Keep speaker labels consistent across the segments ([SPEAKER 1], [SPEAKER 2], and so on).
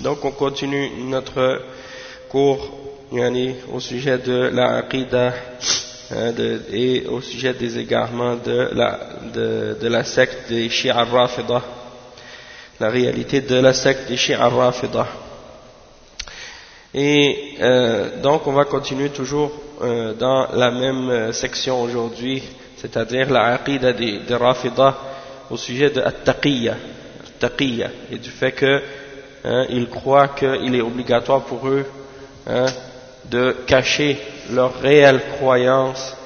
[SPEAKER 1] Donc on continue notre cours au sujet de la aqidah hein, et au sujet des égarements de la, secte des Shia Rafida, la réalité de la secte des Shia Rafida. Et euh, donc on va continuer toujours euh, dans la même euh, section aujourd'hui, c'est-à-dire la des Rafida au sujet de At-Taqiyya, et du fait que hein, ils croient qu'il est obligatoire pour eux hein, de cacher leur réelle croyance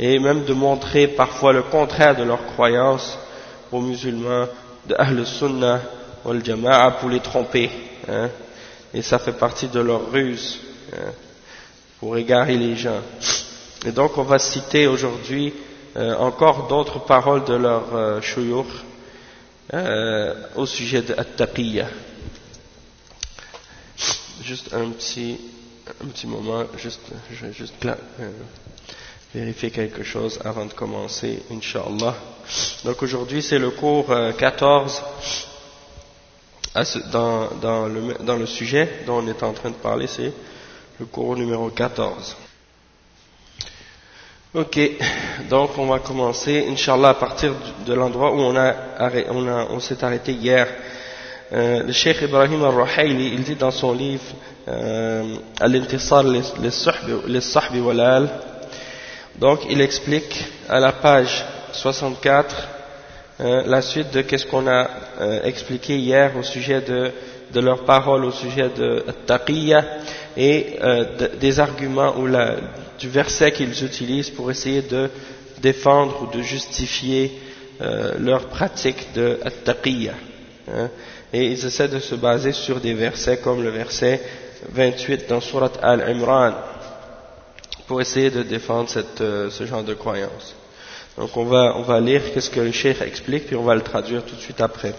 [SPEAKER 1] et même de montrer parfois le contraire de leur croyance aux musulmans de Ahl Sunnah wal Jama'a pour les tromper. Hein, et ça fait partie de leur ruse pour égarer les gens. Et donc on va citer aujourd'hui euh, encore d'autres paroles de leur euh, euh, au sujet de At-Taqiyya. Juste un petit, un petit moment, juste, je vais juste euh, vérifier quelque chose avant de commencer, Inch'Allah. Donc aujourd'hui c'est le cours euh, 14 dans, dans, le, dans le sujet dont on est en train de parler, c'est le cours numéro 14. Ok, donc on va commencer, Inch'Allah, à partir de l'endroit où on, a, on, on s'est arrêté hier. Euh, le Cheikh Ibrahim al-Rahayli, il dit dans son livre euh, Al-Intisar les-Sahbi wal donc il explique à la page 64 euh, la suite de qu'est-ce qu'on a euh, expliqué hier au sujet de, de leurs paroles, au sujet de Taqiyya et de, des arguments ou du verset qu'ils utilisent pour essayer de défendre ou de justifier leur pratique de Taqiyya. Hein, et ils essaient de se baser sur des versets comme le verset 28 dans Surat Al-Imran pour essayer de défendre cette, euh, ce genre de croyance. Donc on va, on va lire qu'est-ce que le cheikh explique, puis on va le traduire tout de suite après.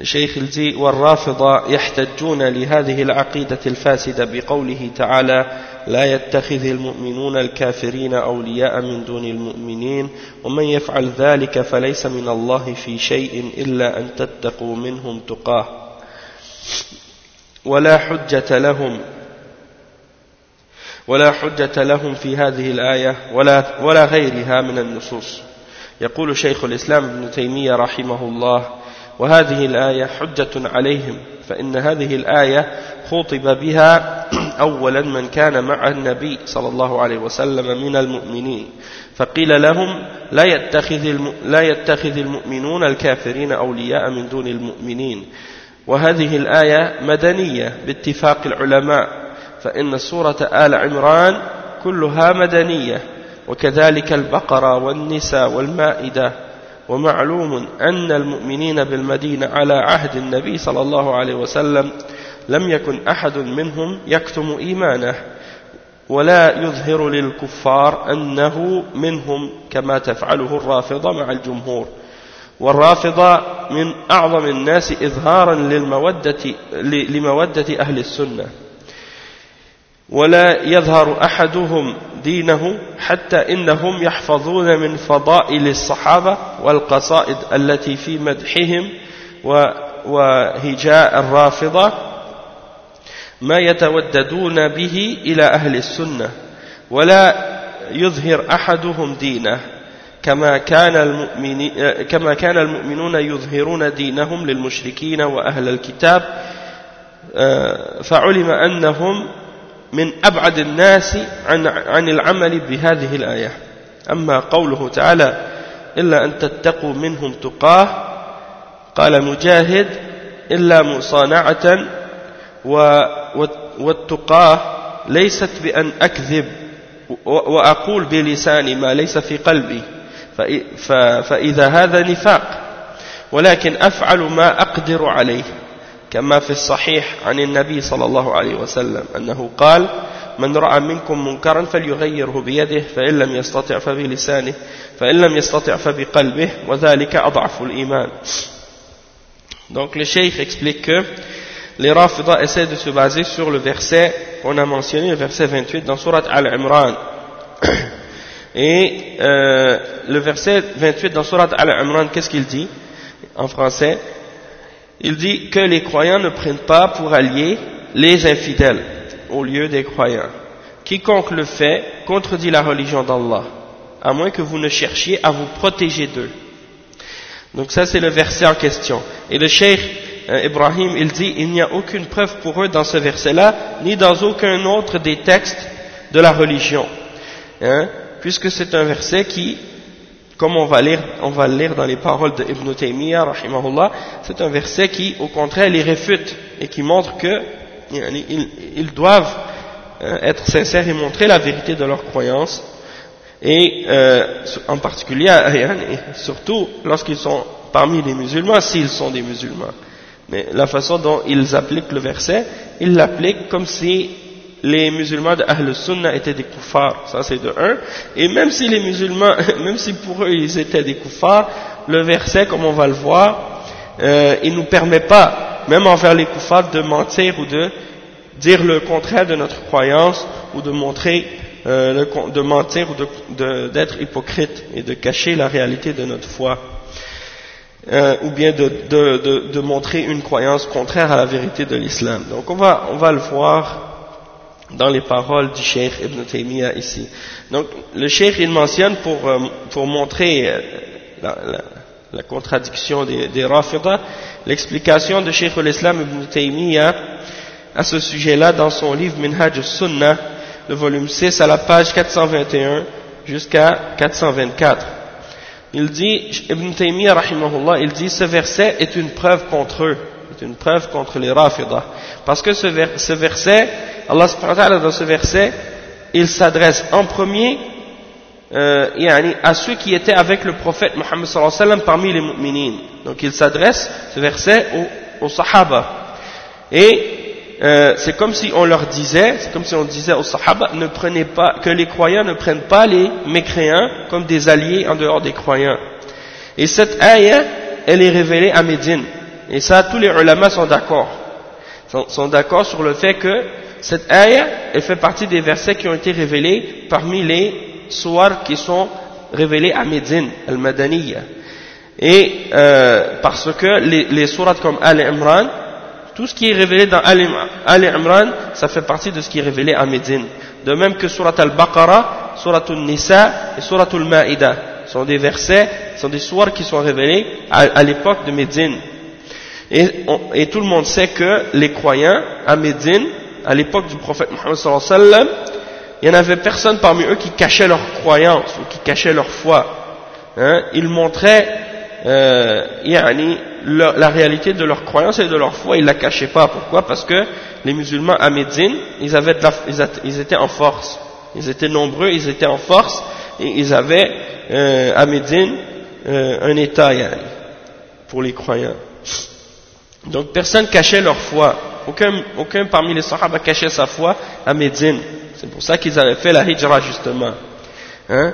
[SPEAKER 1] الشيخ الزي والرافضة يحتجون لهذه العقيدة الفاسدة بقوله تعالى لا يتخذ المؤمنون الكافرين أولياء من دون المؤمنين ومن يفعل ذلك فليس من الله في شيء إلا أن تتقوا منهم تقاه. ولا حجة لهم ولا حجة لهم في هذه الآية ولا, ولا غيرها من النصوص. يقول شيخ الإسلام ابن تيمية رحمه الله وهذه الآية حجة عليهم فإن هذه الآية خطب بها أولا من كان مع النبي صلى الله عليه وسلم من المؤمنين. فقيل لهم لا يتخذ, لا يتخذ المؤمنون الكافرين أولياء من دون المؤمنين. وهذه الآية مدنية باتفاق العلماء فإن سورة آل عمران كلها مدنية وكذلك البقرة والنساء والمائدة. ومعلوم أن المؤمنين بالمدينة على عهد النبي صلى الله عليه وسلم لم يكن أحد منهم يكتم إيمانه ولا يظهر للكفار أنه منهم كما تفعله الرافضة مع الجمهور. والرافضة من أعظم الناس إظهارا للمودة لمودة أهل السنة. ولا يظهر أحدهم دينه حتى إنهم يحفظون من فضائل الصحابة والقصائد التي في مدحهم وهجاء الرافضة ما يتوددون به إلى أهل السنة ولا يظهر أحدهم دينه كما كان كما كان المؤمنون يظهرون دينهم للمشركين وأهل الكتاب فعلم أنهم من أبعد الناس عن عن العمل بهذه الآية. أما قوله تعالى إلا أن تتقوا منهم تقاه قال مجاهد إلا مصانعة والتقاه ليست بأن أكذب وأقول بلساني ما ليس في قلبي. فإذا هذا نفاق. ولكن أفعل ما أقدر عليه. كما في الصحيح عن النبي صلى الله عليه وسلم أنه قال من رأى منكم منكرا فليغيره بيده فإن لم يستطع فبلسانه فإن لم يستطع فبقلبه وذلك أضعف الإيمان. Donc le Cheikh explique que les Rafida essaient de se baser sur le verset qu'on a mentionné, le verset 28 dans Surat Al-Imran. Et euh, le verset 28 dans Surat Al-Imran, qu'est-ce qu'il dit en français? Il dit que les croyants ne prennent pas pour alliés les infidèles au lieu des croyants. Quiconque le fait contredit la religion d'Allah, à moins que vous ne cherchiez à vous protéger d'eux. Donc ça c'est le verset en question. Et le cheikh euh, Ibrahim, il dit, il n'y a aucune preuve pour eux dans ce verset-là, ni dans aucun autre des textes de la religion. Hein, puisque c'est un verset qui, comme on va lire, on va le lire dans les paroles de Ibn Taymiyyah, c'est un verset qui, au contraire, les réfute et qui montre que ils, doivent euh, être sincères et montrer la vérité de leur croyance et euh, en particulier, surtout lorsqu'ils sont parmi les musulmans, s'ils sont des musulmans. Mais la façon dont ils appliquent le verset, ils l'appliquent comme si les musulmans de Ahl Sunnah étaient des koufars, ça c'est de un. Et même si les musulmans, même si pour eux ils étaient des koufars, le verset, comme on va le voir, euh, il nous permet pas, même envers les koufars, de mentir ou de dire le contraire de notre croyance ou de montrer euh, de mentir ou d'être hypocrite et de cacher la réalité de notre foi, euh, ou bien de, de, de, montrer une croyance contraire à la vérité de l'islam. Donc on va, on va le voir dans les paroles du Cheikh Ibn Taymiyyah ici. Donc le Cheikh il mentionne pour, euh, pour montrer la, la, la, contradiction des, des Rafida, l'explication de Cheikh l'Islam Ibn Taymiyyah à ce sujet-là dans son livre Minhaj al-Sunnah le volume 6 à la page 421 jusqu'à 424. Il dit, Ibn Taymiyyah rahimahullah, il dit ce verset est une preuve contre eux, est une preuve contre les Rafidah. Parce que ce, verset, Allah subhanahu wa ta'ala dans ce verset, il s'adresse en premier euh, à ceux qui étaient avec le prophète Muhammad sallallahu alayhi wa sallam parmi les mu'minin. Donc il s'adresse, ce verset, aux, aux sahaba. Et euh, c'est comme si on leur disait, c'est comme si on disait aux Sahaba, ne prenez pas, que les croyants ne prennent pas les mécréants comme des alliés en dehors des croyants. Et cette ayah, elle est révélée à Médine. Et ça, tous les ulama sont d'accord. Sont, d'accord sur le fait que cette ayah, elle fait partie des versets qui ont été révélés parmi les soirs qui sont révélés à Médine, al-Madaniyya. Et euh, parce que les, les sourates comme Al-Imran, tout ce qui est révélé dans Al Imran, ça fait partie de ce qui est révélé à Médine. De même que Surat Al-Baqarah, Surat Al-Nisa et Surat Al-Ma'ida sont des versets, sont des sourates qui sont révélés à, l'époque de Médine. Et, tout le monde sait que les croyants à Médine, à l'époque du prophète Muhammad sallallahu alayhi il n'y en avait personne parmi eux qui cachait leur croyance ou qui cachait leur foi. Hein? Ils montraient euh, la réalité de leur croyance et de leur foi, ils la cachaient pas. Pourquoi? Parce que les musulmans à Médine, ils, avaient ils étaient en force. Ils étaient nombreux, ils étaient en force, et ils avaient euh, à Médine euh, un état pour les croyants. Donc personne cachait leur foi. Aucun, aucun parmi les sahaba cachait sa foi à Médine. C'est pour ça qu'ils avaient fait la hijra justement. Hein?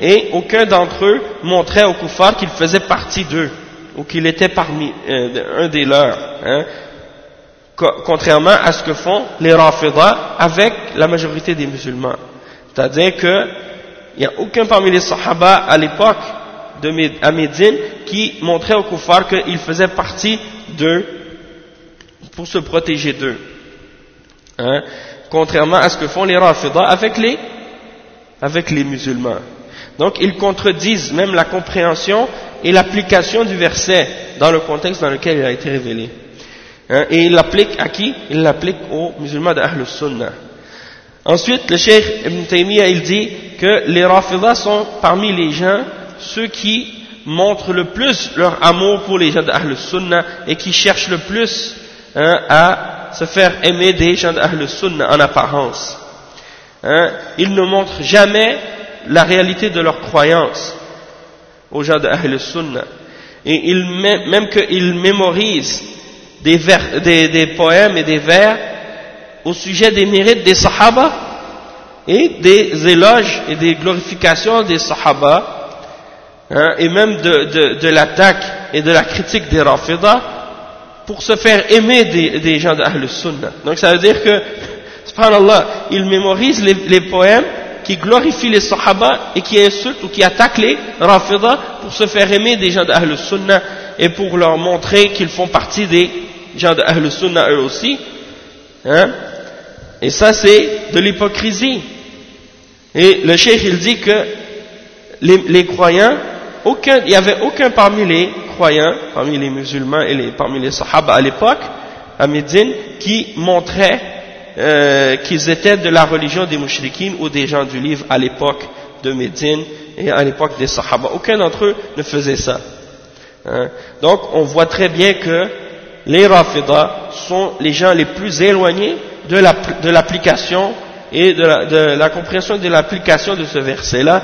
[SPEAKER 1] Et aucun d'entre eux montrait au kuffar qu'il faisait partie d'eux ou qu'il était parmi euh, un des leurs hein. contrairement à ce que font les Rafidah avec la majorité des musulmans. C'est-à-dire qu'il n'y a aucun parmi les Sahaba à l'époque de Médine qui montrait aux kuffars qu'ils faisaient partie d'eux pour se protéger d'eux. Hein? Contrairement à ce que font les Rafidah avec les, avec les musulmans. Donc ils contredisent même la compréhension et l'application du verset dans le contexte dans lequel il a été révélé. Hein, et il l'applique à qui? Il l'applique aux musulmans d'Ahl Sunnah. Ensuite, le Cheikh Ibn Taymiyyah, il dit que les Rafidah sont parmi les gens ceux qui montrent le plus leur amour pour les gens d'Ahl Sunnah et qui cherchent le plus hein, à se faire aimer des gens d'Ahl Sunnah en apparence. Hein, ils ne montrent jamais la réalité de leur croyance aux gens d'Ahl Sunnah. Et même qu'ils mémorisent des, poèmes et des vers au sujet des mérites des Sahaba et des éloges et des glorifications des Sahaba hein, et même de, de, de l'attaque et de la critique des Rafidah pour se faire aimer des, des gens d'Ahl Sunnah. Donc ça veut dire que, subhanallah, ils mémorisent les, les poèmes qui glorifient les Sahaba et qui insultent ou qui attaquent les Rafidah pour se faire aimer des gens d'Ahl Sunnah et pour leur montrer qu'ils font partie des gens de Ahl Sunnah eux aussi. Hein? Et ça, c'est de l'hypocrisie. Et le cheikh, il dit que les, les croyants, il n'y avait aucun parmi les croyants, parmi les musulmans et les, parmi les sahaba à l'époque, à Médine, qui montrait euh, qu'ils étaient de la religion des mouchriquines ou des gens du livre à l'époque de Médine et à l'époque des sahaba. Aucun d'entre eux ne faisait ça. Hein. Donc, on voit très bien que les Rafidah sont les gens les plus éloignés de l'application et de la, compréhension de l'application de ce verset-là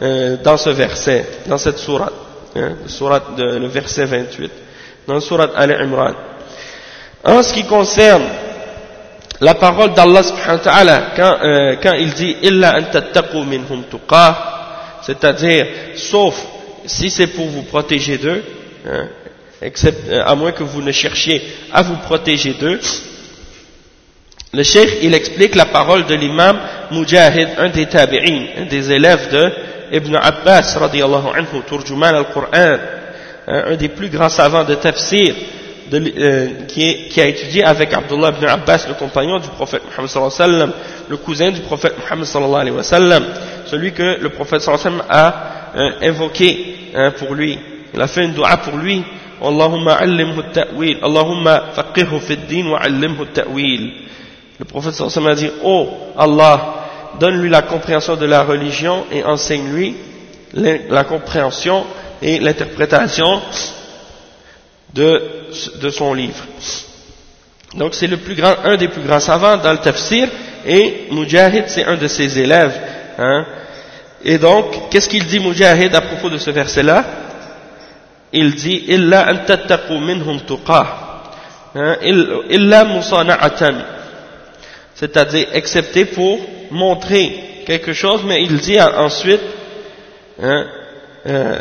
[SPEAKER 1] euh, dans ce verset, dans cette sourate, hein, sourate de, le verset 28, dans la sourate Al-Imran. En ce qui concerne la parole d'Allah subhanahu wa ta'ala, quand, euh, quand il dit « Illa an tattaqu minhum tuqah », c'est-à-dire, sauf si c'est pour vous protéger d'eux, hein, except, euh, à moins que vous ne cherchiez à vous protéger d'eux. Le cheikh, il explique la parole de l'imam Mujahid, un des tabi'in, un des élèves de Ibn Abbas, radiallahu anhu, turjuman al-Qur'an, hein, un des plus grands savants de tafsir, de, euh, qui, qui, a étudié avec Abdullah ibn Abbas, le compagnon du prophète Muhammad sallallahu alayhi wa sallam, le cousin du prophète Muhammad sallallahu alayhi wa sallam, celui que le prophète sallallahu alayhi wa sallam a euh, invoqué hein, pour lui. Il a fait une dua pour lui, Allahumma allimhu ta'wil, Allahumma faqihhu fi din wa allimhu ta'wil. Le prophète sallallahu alayhi wa sallam a dit, oh Allah, donne-lui la compréhension de la religion et enseigne-lui la compréhension et l'interprétation de, de, son livre. Donc c'est le plus grand, un des plus grands savants dans le tafsir et Mujahid c'est un de ses élèves. Hein. Et donc, qu'est-ce qu'il dit Mujahid à propos de ce verset-là? Il dit Illa an minhum tuqah. Hein, illa. C'est-à-dire, excepté pour montrer quelque chose, mais il dit ensuite hein, euh,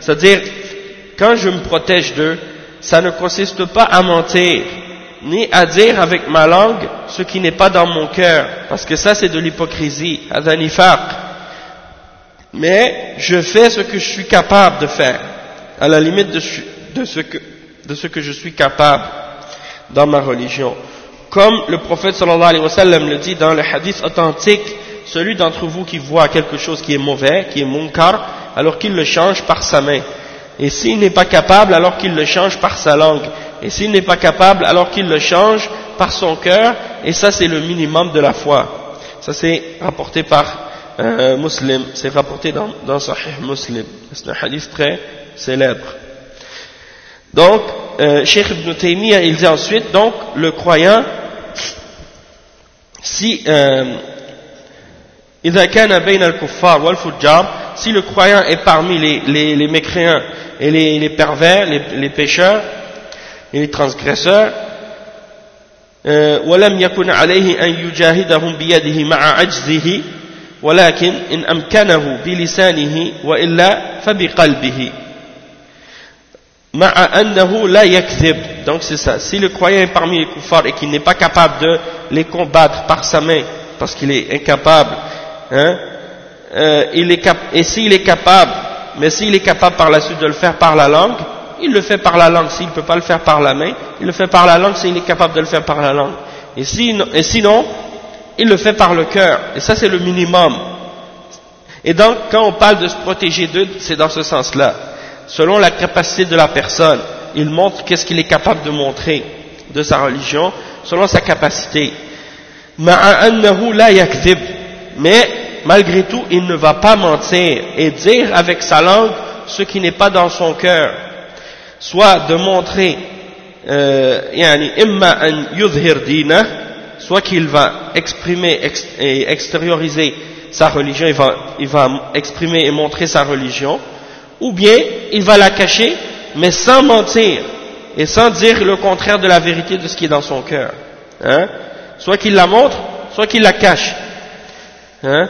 [SPEAKER 1] c'est-à-dire quand je me protège d'eux ça ne consiste pas à mentir ni à dire avec ma langue ce qui n'est pas dans mon cœur parce que ça c'est de l'hypocrisie mais je fais ce que je suis capable de faire à la limite de, ce, que, de ce que je suis capable dans ma religion. Comme le prophète sallallahu alayhi wa sallam le dit dans le hadith authentique, celui d'entre vous qui voit quelque chose qui est mauvais, qui est munkar, alors qu'il le change par sa main. Et s'il n'est pas capable, alors qu'il le change par sa langue. Et s'il n'est pas capable, alors qu'il le change par son cœur. Et ça, c'est le minimum de la foi. Ça, c'est rapporté par euh, Muslim. C'est rapporté dans, dans Sahih Muslim. C'est un hadith très célèbre. Donc, euh, Cheikh Ibn Taymiyyah, il dit ensuite, donc, le croyant, si, euh, si le croyant est parmi les, les, les mécréants et les, les pervers, les, les, pécheurs et les transgresseurs, ولم يكن عليه أن يجاهدهم بيده مع عجزه ولكن إن أمكنه بلسانه وإلا فبقلبه مع أنه لا يكذب donc c'est ça si le croyant est parmi les kuffars et qu'il n'est pas capable de les combattre par sa main parce qu'il est incapable hein, euh, il est et s'il est capable mais s'il est capable par la suite de le faire par la langue il le fait par la langue s'il ne peut pas le faire par la main il le fait par la langue s'il est capable de le faire par la langue et, si, et sinon il le fait par le cœur. Et ça, c'est le minimum. Et donc, quand on parle de se protéger d'eux, c'est dans ce sens-là. Selon la capacité de la personne, il montre qu'est-ce qu'il est capable de montrer de sa religion, selon sa capacité. Mais malgré tout, il ne va pas mentir et dire avec sa langue ce qui n'est pas dans son cœur. Soit de montrer, euh, soit qu'il va exprimer et extérioriser sa religion, il va, il va exprimer et montrer sa religion, ou bien il va la cacher, mais sans mentir et sans dire le contraire de la vérité de ce qui est dans son cœur. Hein? Soit qu'il la montre, soit qu'il la cache. Hein?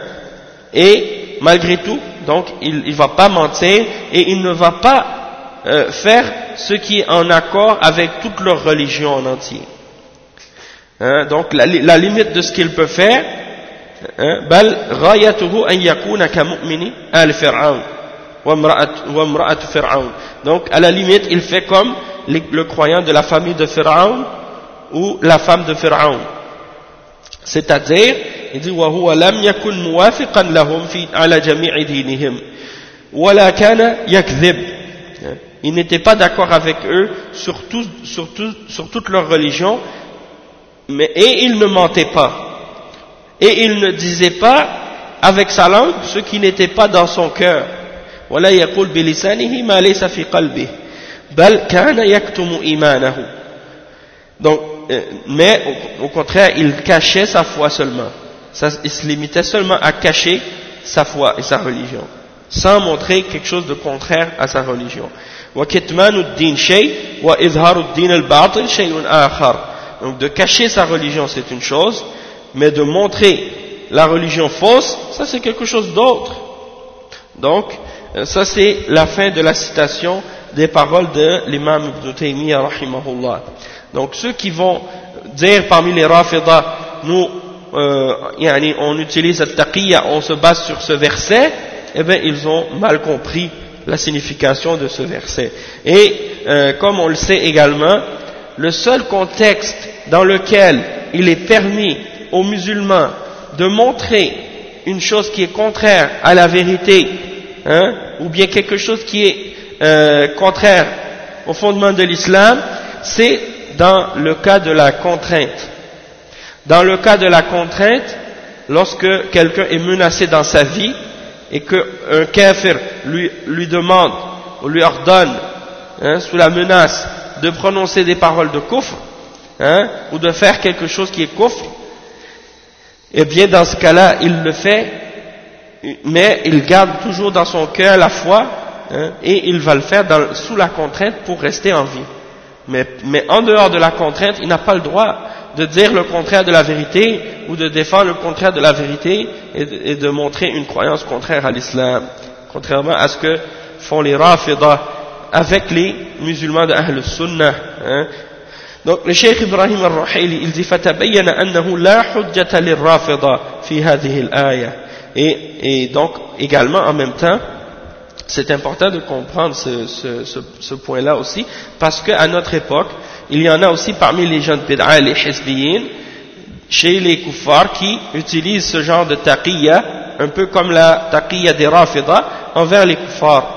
[SPEAKER 1] Et malgré tout, donc il ne va pas mentir et il ne va pas euh, faire ce qui est en accord avec toute leur religion en entier. Hein, donc la, la, limite de ce qu'il peut faire, hein. Donc à la limite, il fait comme le croyant de la famille de Fir'aun ou la femme de Fir'aun. C'est-à-dire, il dit wa huwa lam yakun muwafiqan lahum fi ala jami'i dinihim wa la kana yakdhib. Hein, il n'était pas d'accord avec eux sur, tout, sur, tout, sur toute leur religion mais, et il ne mentait pas. Et il ne disait pas avec sa langue ce qui n'était pas dans son cœur. ولا يقول بلسانه ما ليس في قلبه بل كان يكتم إيمانه donc euh, euh, mais au, contraire, il cachait sa foi seulement. Ça, il se limitait seulement à cacher sa foi et sa religion, sans montrer quelque chose de contraire à sa religion. Donc de cacher sa religion, c'est une chose, mais de montrer la religion fausse, ça c'est quelque chose d'autre. Donc, euh, ça c'est la fin de la citation des paroles de l'imam Ibn Taymiyyah, rahimahullah. Donc ceux qui vont dire parmi les Rafidah, nous, euh, on utilise le taqiyya, on se base sur ce verset, eh bien ils ont mal compris la signification de ce verset. Et euh, comme on le sait également, le seul contexte dans lequel il est permis aux musulmans de montrer une chose qui est contraire à la vérité, hein, ou bien quelque chose qui est euh, contraire au fondement de l'islam, c'est dans le cas de la contrainte. Dans le cas de la contrainte, lorsque quelqu'un est menacé dans sa vie et qu'un kafir lui, demande ou lui ordonne, hein, sous la menace de prononcer des paroles de kufr, hein, ou de faire quelque chose qui est kufr, eh bien dans ce cas-là, il le fait, mais il garde toujours dans son cœur la foi, hein, et il va le faire sous la contrainte pour rester en vie. Mais, mais en dehors de la contrainte, il n'a pas le droit de dire le contraire de la vérité, ou de défendre le contraire de la vérité, et de, et de montrer une croyance contraire à l'islam, contrairement à ce que font les rafidah, avec les musulmans de Ahl Sunnah. Hein. Donc le Cheikh Ibrahim al-Ruhayli, il dit فَتَبَيَّنَ أَنَّهُ لَا حُجَّةَ لِلرَّافِضَةِ فِي هَذِهِ الْآيَةِ et, et donc également en même temps, c'est important de comprendre ce, point-là aussi, parce qu'à notre époque, il y en a aussi parmi les gens de Bid'a, les Hizbiyin, chez les kuffars qui utilisent ce genre de taqiyya, un peu comme la taqiyya des Rafidah, envers les kuffars.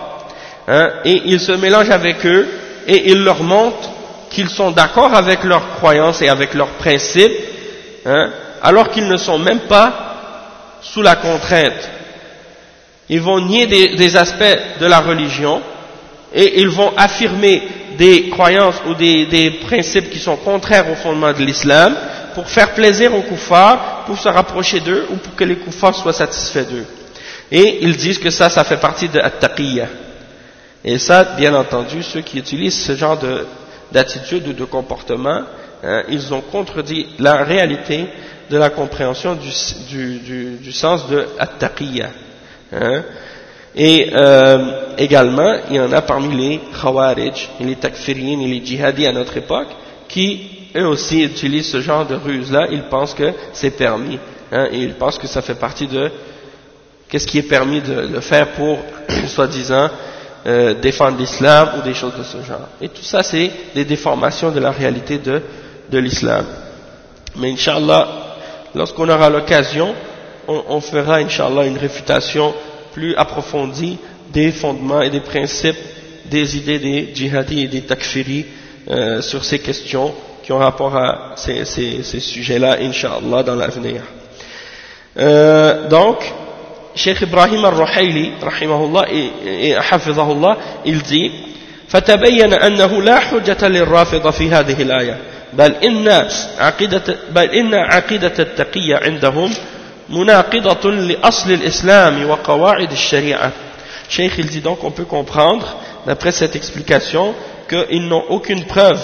[SPEAKER 1] Hein, et ils se mélangent avec eux et ils leur montrent qu'ils sont d'accord avec leurs croyances et avec leurs principes, hein, alors qu'ils ne sont même pas sous la contrainte. Ils vont nier des, aspects de la religion et ils vont affirmer des croyances ou des, principes qui sont contraires au fondement de l'islam pour faire plaisir aux koufars, pour se rapprocher d'eux ou pour que les koufars soient satisfaits d'eux. Et ils disent que ça, ça fait partie de at-taqiyya. Et ça, bien entendu, ceux qui utilisent ce genre d'attitude ou de comportement, hein, ils ont contredit la réalité de la compréhension du sens de at-taqiyya. Hein. Et euh, également, il y en a parmi les khawarij, les takfiriyin et les djihadis à notre époque, qui eux aussi utilisent ce genre de ruse-là, ils pensent que c'est permis, hein, et ils pensent que ça fait partie de qu'est-ce qui est permis de le faire pour, soi-disant, euh, défendre l'islam ou des choses de ce genre. Et tout ça, c'est des déformations de la réalité de, de l'islam. Mais Inch'Allah, lorsqu'on aura l'occasion, on, on, fera Inch'Allah une réfutation plus approfondie des fondements et des principes des idées des djihadis et des takfiris euh, sur ces questions qui ont rapport à ces, ces, ces sujets-là, Inch'Allah, dans l'avenir. Euh, donc, Cheikh Ibrahim al-Ruhayli, rahimahullah, et, hafizahullah, il dit, فتبين أنه لا حجة للرافضة في هذه الآية بل إن عقيدة, بل إن عقيدة التقية عندهم مناقضة لأصل الإسلام وقواعد الشريعة Cheikh il dit donc on peut comprendre d'après cette explication qu'ils n'ont aucune preuve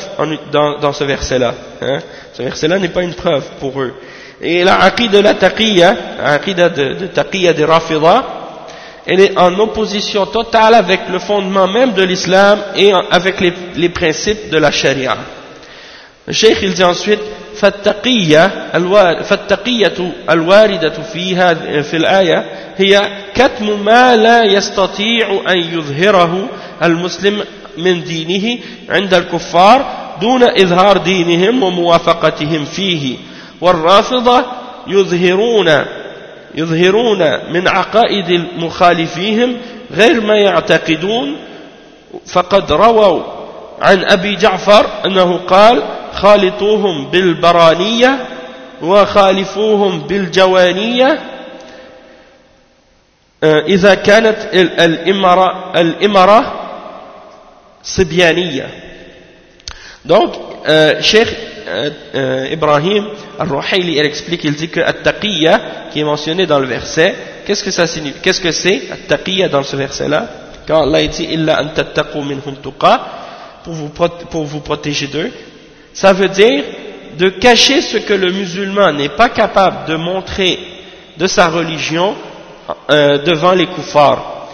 [SPEAKER 1] dans, dans ce verset-là. Hein. Ce verset-là n'est pas une preuve pour eux. Et la aqida de la taqiyya, aqida de, de taqiyya des rafida, elle est en opposition totale avec le fondement même de l'islam et avec les, les, principes de la charia. Le cheikh il dit ensuite فالتقية الواردة فيها في الآية هي كتم ما لا يستطيع أن يظهره المسلم من دينه عند الكفار دون إظهار دينهم وموافقتهم فيه. والرافضة يظهرون يظهرون من عقائد مخالفيهم غير ما يعتقدون. فقد رووا عن أبي جعفر أنه قال خالطوهم بالبرانية وخالفوهم بالجوانية. إذا كانت الإمارة, الإمارة صبيانية. دونك شيخ إبراهيم الروحيلي إليكسبليك يلزيك التقية كي منسيوني دان الفرسي كيسك سي التقية دان الفرسي لا كان الله يتي إلا أن تتقوا منهم تقى pour vous protéger d'eux. Ça veut dire de cacher ce que le musulman n'est pas capable de montrer de sa religion euh, devant les koufars,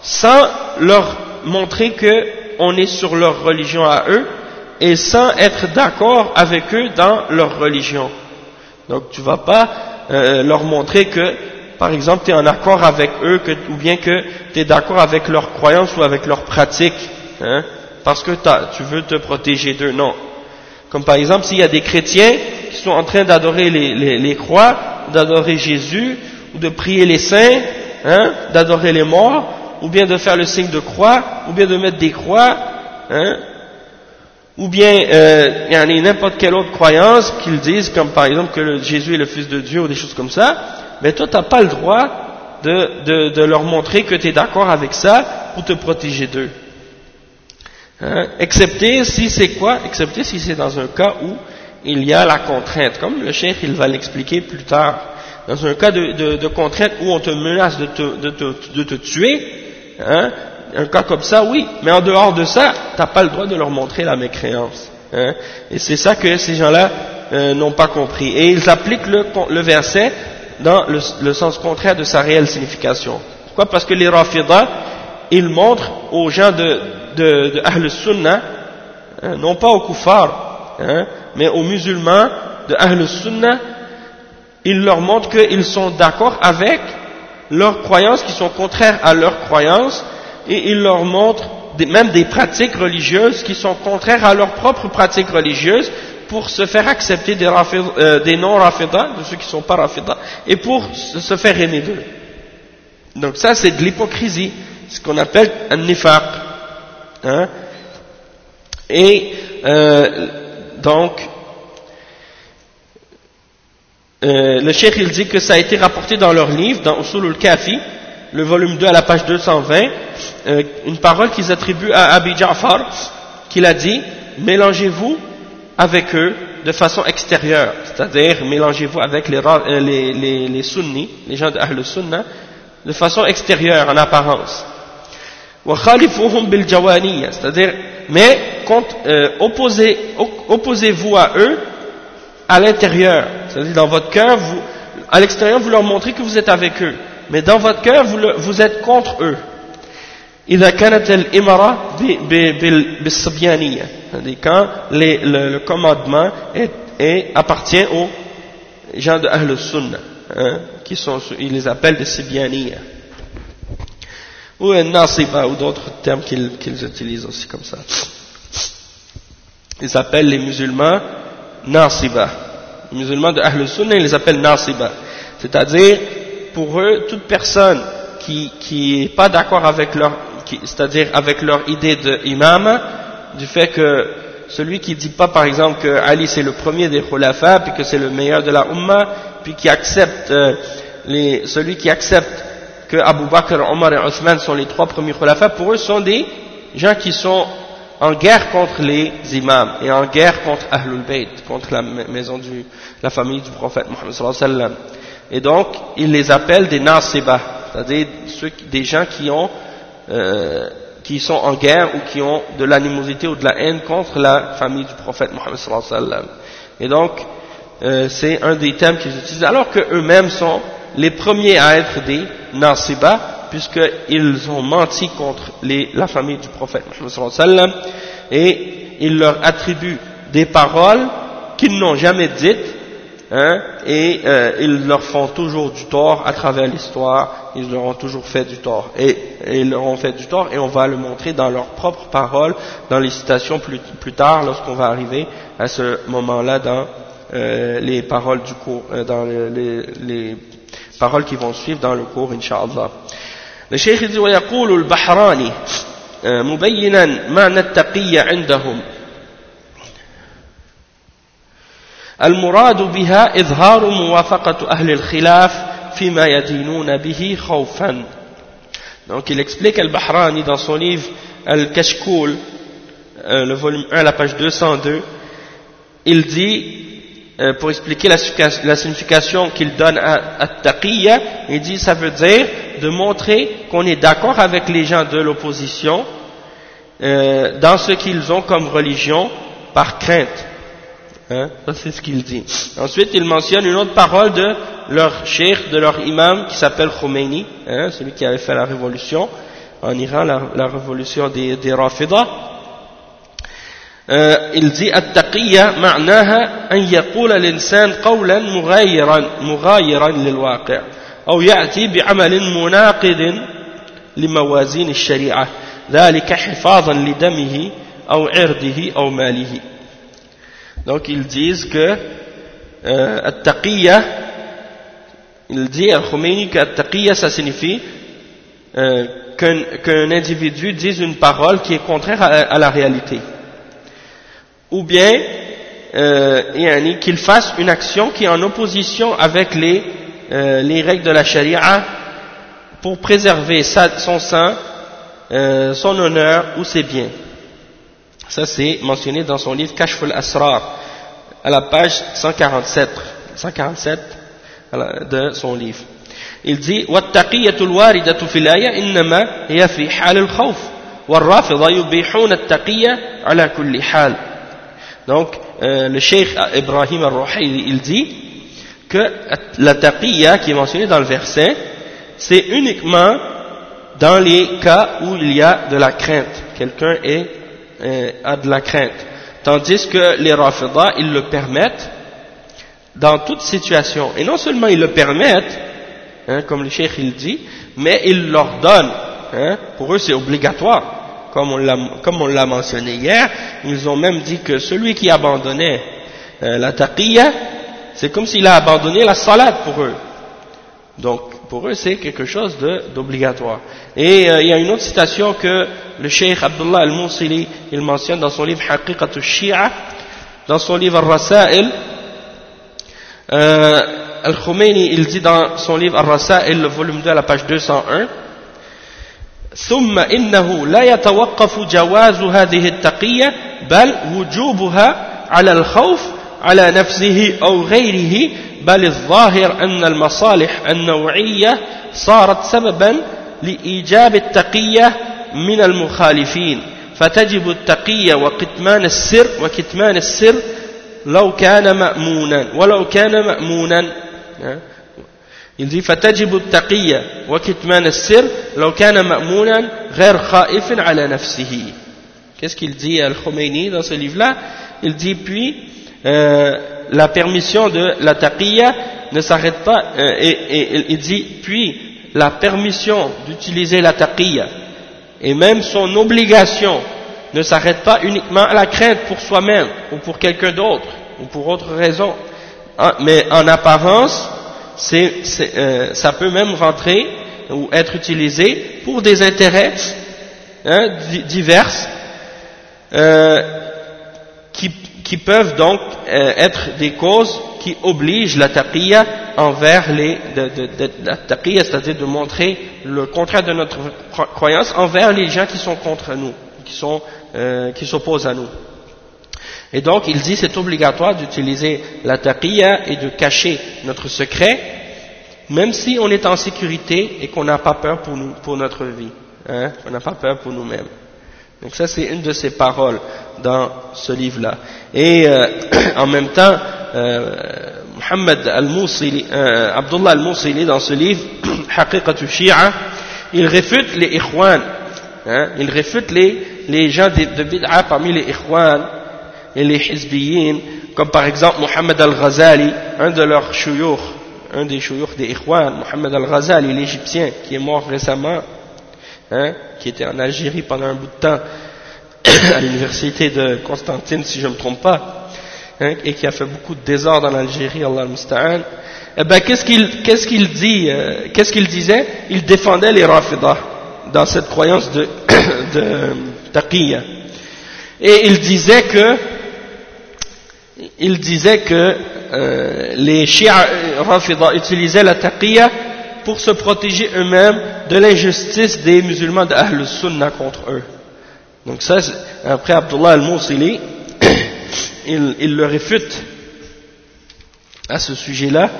[SPEAKER 1] sans leur montrer que on est sur leur religion à eux et sans être d'accord avec eux dans leur religion. Donc tu vas pas euh, leur montrer que, par exemple, tu es en accord avec eux ou bien que tu es d'accord avec leurs croyances ou avec leurs pratiques, hein, parce que tu veux te protéger d'eux. Non. Comme par exemple, s'il y a des chrétiens qui sont en train d'adorer les, croix, d'adorer Jésus, ou de prier les saints, hein, d'adorer les morts, ou bien de faire le signe de croix, ou bien de mettre des croix, hein, ou bien euh, il y a n'importe quelle autre croyance qu'ils disent, comme par exemple que Jésus est le Fils de Dieu, ou des choses comme ça, mais toi tu n'as pas le droit de, de, de leur montrer que tu es d'accord avec ça pour te protéger d'eux. Hein, excepté si c'est quoi? Excepté si c'est dans un cas où il y a la contrainte, comme le chef il va l'expliquer plus tard. Dans un cas de, de, de, contrainte où on te menace de te, de te, de te tuer, hein, un cas comme ça, oui, mais en dehors de ça, tu n'as pas le droit de leur montrer la mécréance. Hein, et c'est ça que ces gens-là euh, n'ont pas compris. Et ils appliquent le, le verset dans le, le, sens contraire de sa réelle signification. Pourquoi? Parce que les rafidah, ils montrent aux gens de, de, Ahl Sunnah, hein, non pas aux kuffars, hein, mais aux musulmans de Ahl Sunnah, ils leur montrent qu'ils sont d'accord avec leurs croyances qui sont contraires à leurs croyances, et ils leur montrent des, même des pratiques religieuses qui sont contraires à leurs propres pratiques religieuses pour se faire accepter des, euh, des non-rafidah, de ceux qui ne sont pas et pour se faire aimer d'eux. Donc ça c'est de l'hypocrisie, ce qu'on appelle un nifaq. Hein? Et euh, donc, euh, le cheikh il dit que ça a été rapporté dans leur livre, dans Usul al-Kafi, le volume 2 à la page 220, euh, une parole qu'ils attribuent à Abi Ja'far, qu'il a dit, mélangez-vous avec eux de façon extérieure, c'est-à-dire mélangez-vous avec les, les, les, les sunnis, les gens de Ahl Sunnah, de façon extérieure, en apparence c'est-à-dire mais euh, opposez, opposez-vous à eux à l'intérieur C'est-à-dire, dans votre cœur, vous, à l'extérieur, vous leur montrez que vous êtes avec eux. Mais dans votre cœur, vous, le- vous êtes contre eux. إذا كانت الإمارة ب- ب- بال- بالصبيانية c'est-à-dire quand les- le, le commandement est, est- appartient aux gens de Ahl Sunnah hein, qui sont, ils les appellent des Sibianiya ou un Nasiba ou d'autres termes qu'ils utilisent aussi comme ça. Ils appellent les musulmans Nasiba. Les musulmans de Ahl Sunnah ils les appellent Nasiba. C'est-à-dire pour eux toute personne qui qui est pas d'accord avec leur c'est-à-dire avec idée d'imam du fait que celui qui dit pas par exemple que Ali c'est le premier des khulafa puis que c'est le meilleur de la umma puis qui accepte euh, les, celui qui accepte que Abu Bakr, Omar et Othman sont les trois premiers khulafa pour eux sont des gens qui sont en guerre contre les imams et en guerre contre Ahlul Bayt contre la ma- maison du la famille du prophète Mohammed et donc ils les appellent des nasiba c'est-à-dire des gens qui ont euh, qui sont en guerre ou qui ont de l'animosité ou de la haine contre la famille du prophète Mohammed. Et donc, euh, c'est un des thèmes qu'ils utilisent, alors qu'eux-mêmes sont les premiers à être des Nasiba, puisqu'ils ont menti contre les- la famille du prophète et ils leur attribuent des paroles qu'ils n'ont jamais dites, hein, et euh, ils leur font toujours du tort à travers l'histoire, ils leur ont toujours fait du tort, et, et ils leur ont fait du tort, et on va le montrer dans leurs propres paroles, dans les citations plus, plus tard, lorsqu'on va arriver à ce moment-là dans euh, les paroles du cours, euh, dans les, les, les paroles qui vont suivre dans le cours, inshallah. Le cheikh dit ويقول البحراني آه، مبينا معنى التقية عندهم المراد بها إظهار موافقة أهل الخلاف فيما يدينون به خوفا Donc il explique Al-Bahrani dans son livre Al-Kashkoul, euh, le volume 1, la page 202, il dit, euh, pour expliquer la, significa- la signification qu'il donne à, à Taqiyya, il dit ça veut dire de montrer qu'on est d'accord avec les gens de l'opposition euh, dans ce qu'ils ont comme religion par crainte. Hein, ça c'est ce qu'il dit. Ensuite, il mentionne une autre parole de leur cheikh, de leur imam qui s'appelle Khomeini, hein, celui qui avait fait la révolution en Iran, la, la révolution des, des Rafidah. Euh, il dit التقية معناها أن يقول الإنسان قولا مغايرا مغايرا للواقع أو يأتي بعمل مناقض لموازين الشريعة ذلك حفاظا لدمه أو عرضه أو ماله Donc ils disent que euh, At-Taqiyya, il dit que At-Taqiyya ça signifie euh, qu'un individu dise une parole qui est contraire à la réalité. Ou bien euh, yani, qu'il fasse une action qui est en opposition avec les, euh, les règles de la charia pour préserver sa- son sang, euh, son honneur ou ses biens. Ça, c'est mentionné dans son livre Kashf al-Asrar, à la page 147, 147 à la- de son livre. Il dit والتقية الواردة في الآية إنما هي في حال الخوف والرافضة يبيحون التقية على كل حال donc, euh, le cheikh Ibrahim al-Ruhayli, il dit que la taqiyya qui est mentionnée dans le verset, c'est uniquement dans les cas où il y a de la crainte. Quelqu'un euh, a de la crainte. Tandis que les rafidah, ils le permettent dans toute situation. Et non seulement ils le permettent, hein, comme le cheikh il dit, mais ils leur donnent. Hein, pour eux, c'est obligatoire. Comme on l'a mentionné hier, ils ont même dit que celui qui abandonnait euh, la taqiyya, c'est comme s'il a abandonné la salade pour eux. Donc, pour eux, c'est quelque chose d'obligatoire. Et euh, il y a une autre citation que le cheikh Abdullah al-Mousili, il mentionne dans son livre Haqiqat al-Shia, dans son livre Al-Rasail, euh, Al-Khomeini, il dit dans son livre Al-Rasail, le volume 2, à la page 201, ثم إنه لا يتوقف جواز هذه التقية بل وجوبها على الخوف على نفسه أو غيره بل الظاهر أن المصالح النوعية صارت سببا لإيجاب التقية من المخالفين. فتجب التقية وكتمان السر وكتمان السر لو كان مأمونا ولو كان مأمونا. il dit فتجب التقية وكتمان السر لو كان مأمونا غير خائف على نفسه qu'est-ce qu'il dit Al-Khomeini dans ce livre-là il dit puis euh, la permission de la taqiyya ne s'arrête pas euh, et, et, il dit puis la permission d'utiliser la taqiyya et même son obligation ne s'arrête pas uniquement à la crainte pour soi-même ou pour quelqu'un d'autre ou pour autre raison. Ah, mais en apparence, euh, ça peut même rentrer ou être utilisé pour des intérêts hein, divers euh, qui, peuvent donc euh, être des causes qui obligent la taqiyya envers les la c'est-à-dire de montrer le contraire de notre croyance envers les gens qui sont contre nous, qui s'opposent à nous. Et donc, il dit c'est obligatoire d'utiliser la taqiyya et de cacher notre secret, même si on est en sécurité et qu'on n'a pas peur pour, nous, pour notre vie. Hein, on n'a pas peur pour nous-mêmes. Donc ça, c'est une de ses paroles dans ce livre-là. Et euh, en même temps, euh, Muhammad al-Mousili, euh, Abdullah al-Mousili, dans ce livre, Haqiqatu Shia, il réfute les ikhwan, hein, il réfute les, les gens de, de parmi les ikhwan, et les hizbiyin, comme par exemple Mohammed al-Ghazali, un de leurs chouyours, un des chouyours des Ikhwan, Mohammed al-Ghazali, l'Égyptien, qui est mort récemment, hein, qui était en Algérie pendant un bout de temps, à l'université de Constantine, si je ne me trompe pas, hein, et qui a fait beaucoup de désordre en Algérie, Allah al eh ben, qu'est-ce qu'il qu'est-ce qu'il dit, euh, qu'est-ce qu'il disait? Il défendait les Rafidah dans cette croyance de, de taqiyya. Et il disait que il disait que euh, les Shia Rafida utilisaient la taqiyya pour se protéger eux-mêmes de l'injustice des musulmans d'Ahl Sunnah contre eux. Donc ça, après Abdullah al-Mawsili, il, il, le réfute à ce sujet-là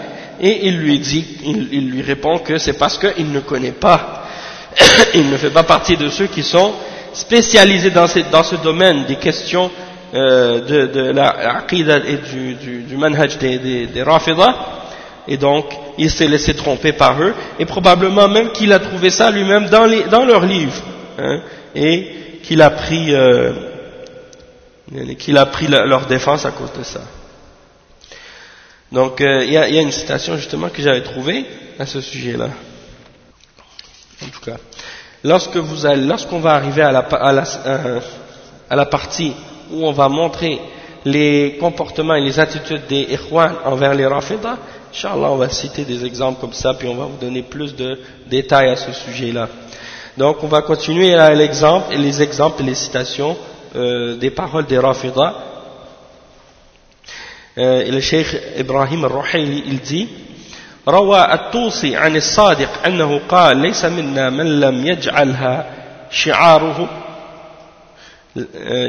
[SPEAKER 1] et il lui dit, il, il lui répond que c'est parce qu'il ne connaît pas, il ne fait pas partie de ceux qui sont spécialisés dans, dans ce domaine des questions euh, de, de la et du, du, du des, des, et donc il s'est laissé tromper par eux, et probablement même qu'il a trouvé ça lui-même dans, les, dans leurs livres, hein, et qu'il a pris, euh, qu'il a pris leur défense à cause de ça. Donc euh, il y, a, une citation justement que j'avais trouvée à ce sujet-là. En tout cas, lorsqu'on va arriver à la, à la, à la partie où on va montrer les comportements et les attitudes des Ikhwan envers les Rafidah, Inch'Allah, on va citer des exemples comme ça, puis on va vous donner plus de détails à ce sujet-là. Donc, on va continuer à l'exemple, et les exemples et les citations euh, des paroles des Rafidah. Euh, le Cheikh Ibrahim al-Ruhayli, il dit, روى الطوسي عن الصادق أنه قال ليس منا من لم يجعلها شعاره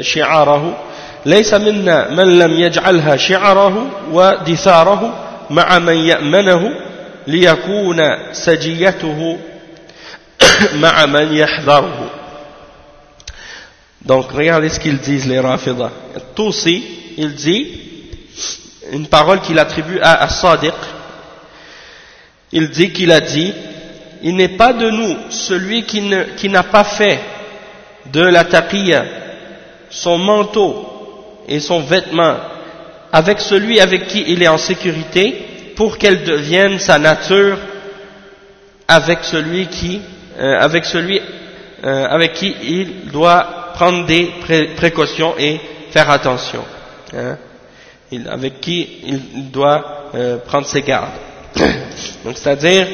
[SPEAKER 1] شعاره ليس منا من لم يجعلها شعره ودثاره مع من يأمنه ليكون سجيته مع من يحذره Donc regardez ce qu'ils disent les Rafidah. Tousi, il dit une parole qu'il attribue à As-Sadiq. Il dit qu'il a dit Il n'est pas de nous celui qui n'a qui pas fait de la taqiyya son manteau et son vêtement avec celui avec qui il est en sécurité pour qu'elle devienne sa nature avec celui qui euh, avec celui euh, avec qui il doit prendre des précautions et faire attention hein, avec qui il doit euh, prendre ses gardes. Donc c'est à dire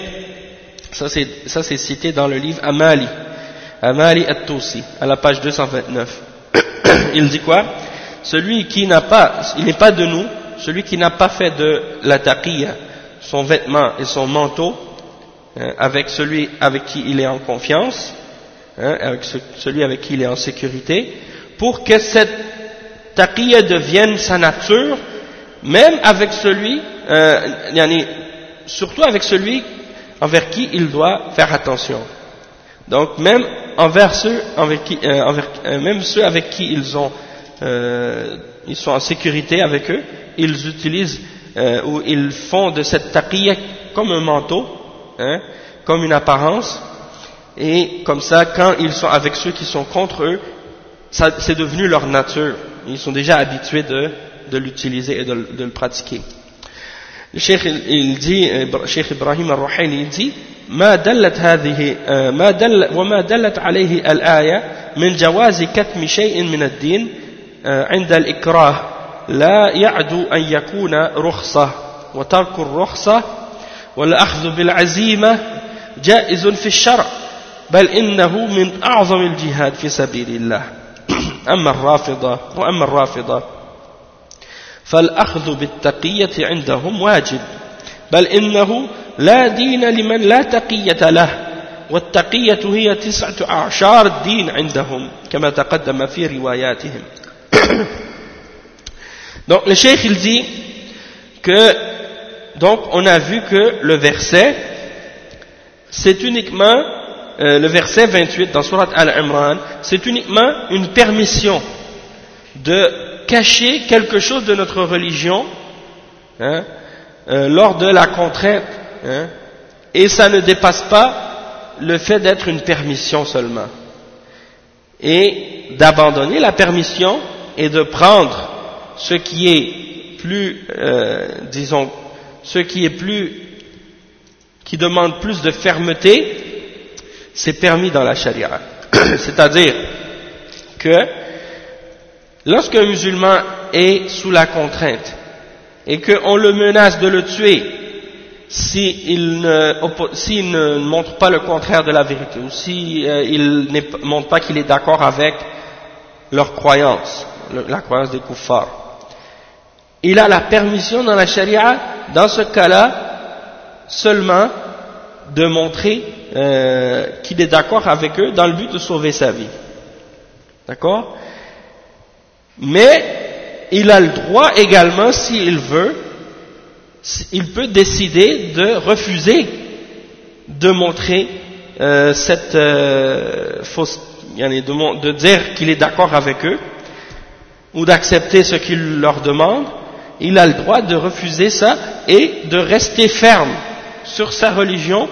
[SPEAKER 1] ça c'est ça c'est cité dans le livre Amali. Amali at-Tusi à la page 229 il dit quoi? Celui qui n'a pas, il n'est pas de nous, celui qui n'a pas fait de la taqiyya, son vêtement et son manteau, hein, avec celui avec qui il est en confiance, hein, avec celui avec qui il est en sécurité, pour que cette taqiyya devienne sa nature, même avec celui, euh, surtout avec celui envers qui il doit faire attention. Donc même envers ceux, avec qui, euh, envers, euh, même ceux avec qui ils ont euh, ils sont en sécurité avec eux, ils utilisent ou ils font de cette taqiyya comme un manteau, hein, comme une apparence, et comme ça, quand ils sont avec ceux qui sont contre eux, c'est devenu leur nature. Ils sont déjà habitués de, l'utiliser et de, le pratiquer. Le Cheikh il dit, Cheikh Ibrahim al-Ruhayli il dit, ما دلت هذه ما دل وما دلت عليه الآية من جواز كتم شيء من الدين عند الإكراه. لا يعدو أن يكون رخصة وترك الرخصة والأخذ بالعزيمة جائز في الشرع بل إنه من أعظم الجهاد في سبيل الله. أما الرافضة وأما الرافضة فالأخذ بالتقية عندهم واجب بل إنه لا دين لمن لا تقية له والتقية هي تسعة أعشار الدين عندهم كما تقدم في رواياتهم Donc le cheikh il dit que donc on a vu que le verset c'est uniquement euh, le verset 28 dans Surat Al-Imran, c'est uniquement une permission de cacher quelque chose de notre religion hein, euh, lors de la contrainte, hein, et ça ne dépasse pas le fait d'être une permission seulement, et d'abandonner la permission et de prendre ce qui est plus, euh, disons, ce qui est plus, qui demande plus de fermeté, c'est permis dans la charia. C'est-à-dire que lorsqu'un musulman est sous la contrainte et qu'on le menace de le tuer s'il ne, ne, montre pas le contraire de la vérité ou s'il euh, ne montre pas qu'il est d'accord avec leur croyance, la croyance des kuffars. Il a la permission dans la charia, dans ce cas-là, seulement de montrer euh, qu'il est d'accord avec eux dans le but de sauver sa vie. D'accord? Mais il a le droit également, s'il veut, il peut décider de refuser de montrer euh, cette euh, fausse, de, de dire qu'il est d'accord avec eux, ou d'accepter ce qu'il leur demande, il a le droit de refuser ça et de rester ferme sur sa religion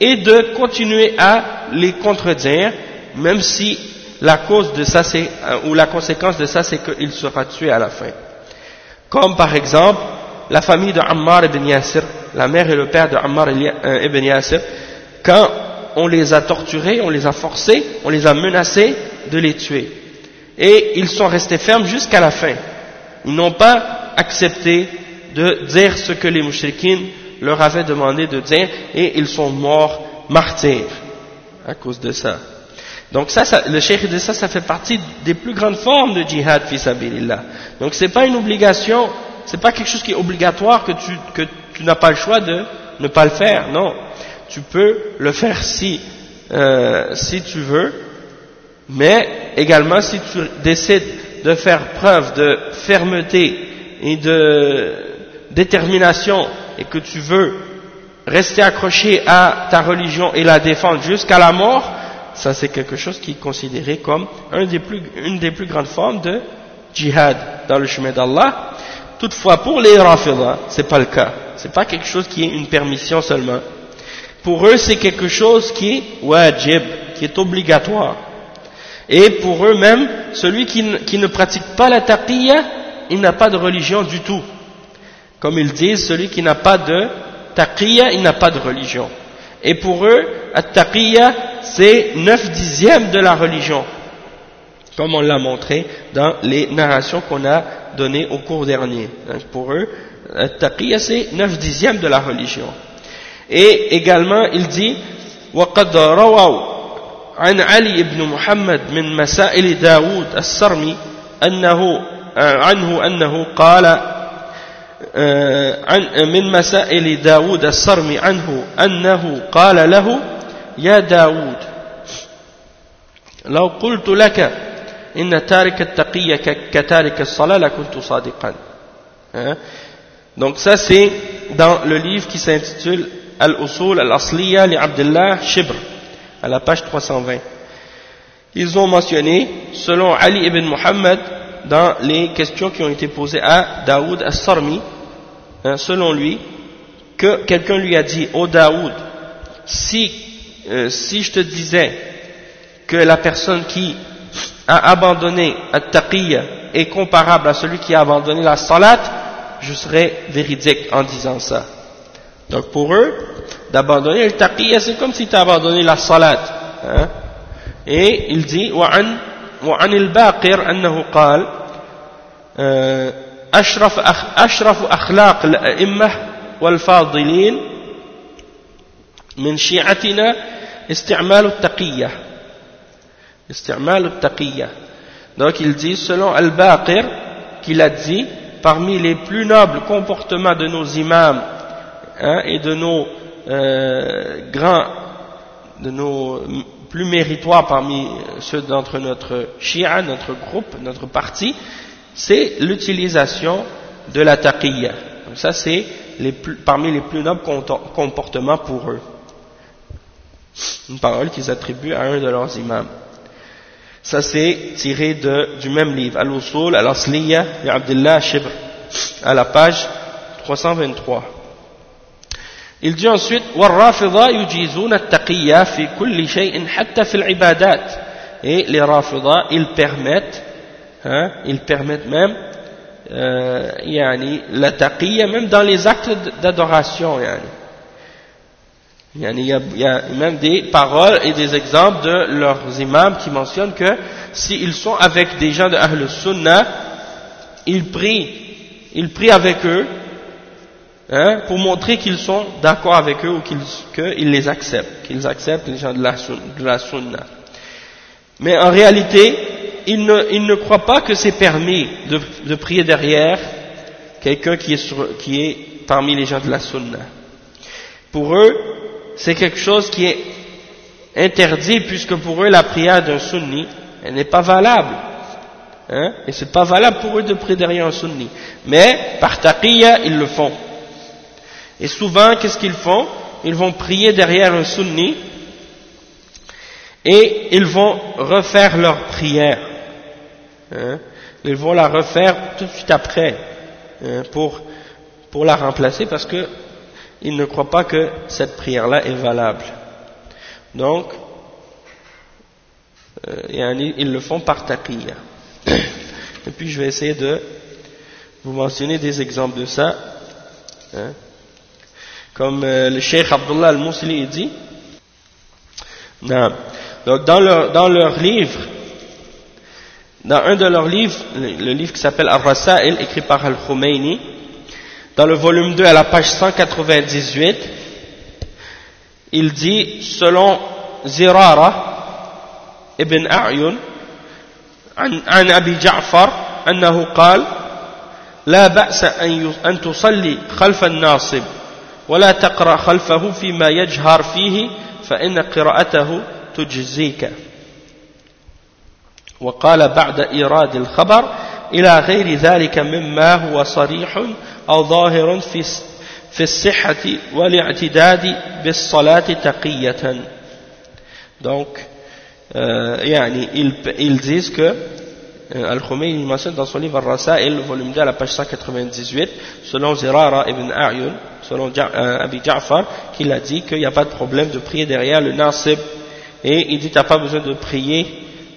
[SPEAKER 1] et de continuer à les contredire, même si la cause de ça, euh, ou la conséquence de ça, c'est qu'il sera tué à la fin. Comme par exemple, la famille de Ammar ibn Yasir, la mère et le père de Ammar euh, ibn Yasir, quand on les a torturés, on les a forcés, on les a menacés de les tuer. Et ils sont restés fermes jusqu'à la fin. Ils n'ont pas accepté de dire ce que les mouchriquines leur avaient demandé de dire et ils sont morts martyrs à cause de ça. Donc ça, le cheikh dit ça, ça fait partie des plus grandes formes de djihad fi sabilillah. Donc c'est pas une obligation, c'est pas quelque chose qui est obligatoire que tu, que tu n'as pas le choix de ne pas le faire, non. Tu peux le faire si, euh, si tu veux, mais également si tu décides de faire preuve de fermeté et de détermination et que tu veux rester accroché à ta religion et la défendre jusqu'à la mort, ça c'est quelque chose qui est considéré comme un des plus, une des plus grandes formes de djihad dans le chemin d'Allah. Toutefois, pour les Rafidah, c'est pas le cas. C'est pas quelque chose qui est une permission seulement. Pour eux, c'est quelque chose qui est wajib, qui est obligatoire. Et pour eux-mêmes, celui qui, ne pratique pas la taqiyya, il n'a pas de religion du tout. Comme ils disent, celui qui n'a pas de taqiyya, il n'a pas de religion. Et pour eux, at-taqiyya, c'est 9 dixièmes de la religion Comme on l'a montré dans les narrations qu'on a données au cours dernier. pour eux, at-taqiyya, c'est 9 dixièmes de la religion. Et également, il dit, وقد رووا عن علي بن محمد من مسائل داود السرمي أنه عنه أنه قال عن من مسائل داود الصرم عنه أنه قال له يا داود لو قلت لك إن تارك التقية كتارك الصلاة لكنت صادقا Donc ça c'est dans le livre qui s'intitule Al-Usul Al-Asliya li Abdullah Shibr à la page 320. Ils ont mentionné, selon Ali ibn Muhammad, dans les questions qui ont été posées à Daoud as-Sarmi, hein, selon lui, que quelqu'un lui a dit, ô oh Daoud, si, euh, si je te disais que la personne qui a abandonné at-taqiyya est comparable à celui qui a abandonné la salat, je serais véridique en disant ça. Donc pour eux, d'abandonner le taqiyya, c'est comme si tu as abandonné la salat. Hein. Et il dit, وعن, وعن الباقر أنه قال أشرف, أشرف أخلاق الأئمة والفاضلين من شيعتنا استعمال التقية استعمال التقية donc il dit selon Al-Baqir qu'il a dit parmi les plus nobles comportements de nos imams hein, et de nos euh, grands de nos plus méritoires parmi ceux d'entre notre shia, notre groupe, notre parti, c'est l'utilisation de la taqiyya. Donc ça c'est parmi les plus nobles comportements pour eux. Une parole qu'ils attribuent à un de leurs imams. Ça c'est tiré de, du même livre, Al-Usul Al-Asliya de Abdullah Shibr, à la page 323. Il dit ensuite, وَالرَّافِضَا يُجِيزُونَ التَّقِيَّةِ فِي كُلِّ شَيْءٍ حَتَّى فِي الْعِبَادَاتِ Et les Rafida, ils permettent, hein, ils permettent même, euh, yani, la taqiyya, même dans les actes d'adoration, yani. Il y, a, même des paroles et des exemples de leurs imams qui mentionnent que s'ils sont avec des gens de Ahl Sunnah, ils prient, ils prient avec eux hein, pour montrer qu'ils sont d'accord avec eux ou qu'ils les acceptent, qu'ils acceptent les gens de la, de la Sunnah. Mais en réalité, ils ne, ils ne croient pas que c'est permis de, de, prier derrière quelqu'un qui, qui est parmi les gens de la Sunnah. Pour eux, c'est quelque chose qui est interdit puisque pour eux la prière d'un sunni elle n'est pas valable. Hein? et c'est pas valable pour eux de prier derrière un sunni. Mais par taqiyya ils le font. Et souvent qu'est-ce qu'ils font? Ils vont prier derrière un sunni et ils vont refaire leur prière. Hein? ils vont la refaire tout de suite après hein, pour, pour la remplacer parce que ils ne croient pas que cette prière-là est valable. Donc, euh, ils le font par taqiyya. Et puis je vais essayer de vous mentionner des exemples de ça. Hein. Comme euh, le Cheikh Abdullah al-Mousli dit. Donc dans leur, dans leur livre, dans un de leurs livres, le, livre qui s'appelle Al-Rasa'il, écrit par Al-Khomeini, dans le volume 2 à la page 198, il dit, selon Zirara ibn A'yun, عن, عن أبي جعفر أنه قال لا بأس أن تصلي خلف الناصب ولا تقرأ خلفه فيما يجهر فيه فإن قراءته تجزيك وقال بعد إيراد الخبر إلى غير ذلك مما هو صريح أو ظاهر في في الصحة والاعتداد بالصلاة تقية donc euh, يعني ils, ils disent que euh, Al-Khomeini mentionne dans son livre Al-Rasail, volume 2 à la page 198, selon Zirara ibn A'yun, selon euh, Abi Ja'far, qu'il a dit qu'il n'y a pas de problème de prier derrière le Nasib, et il dit qu'il n'y a pas besoin de prier,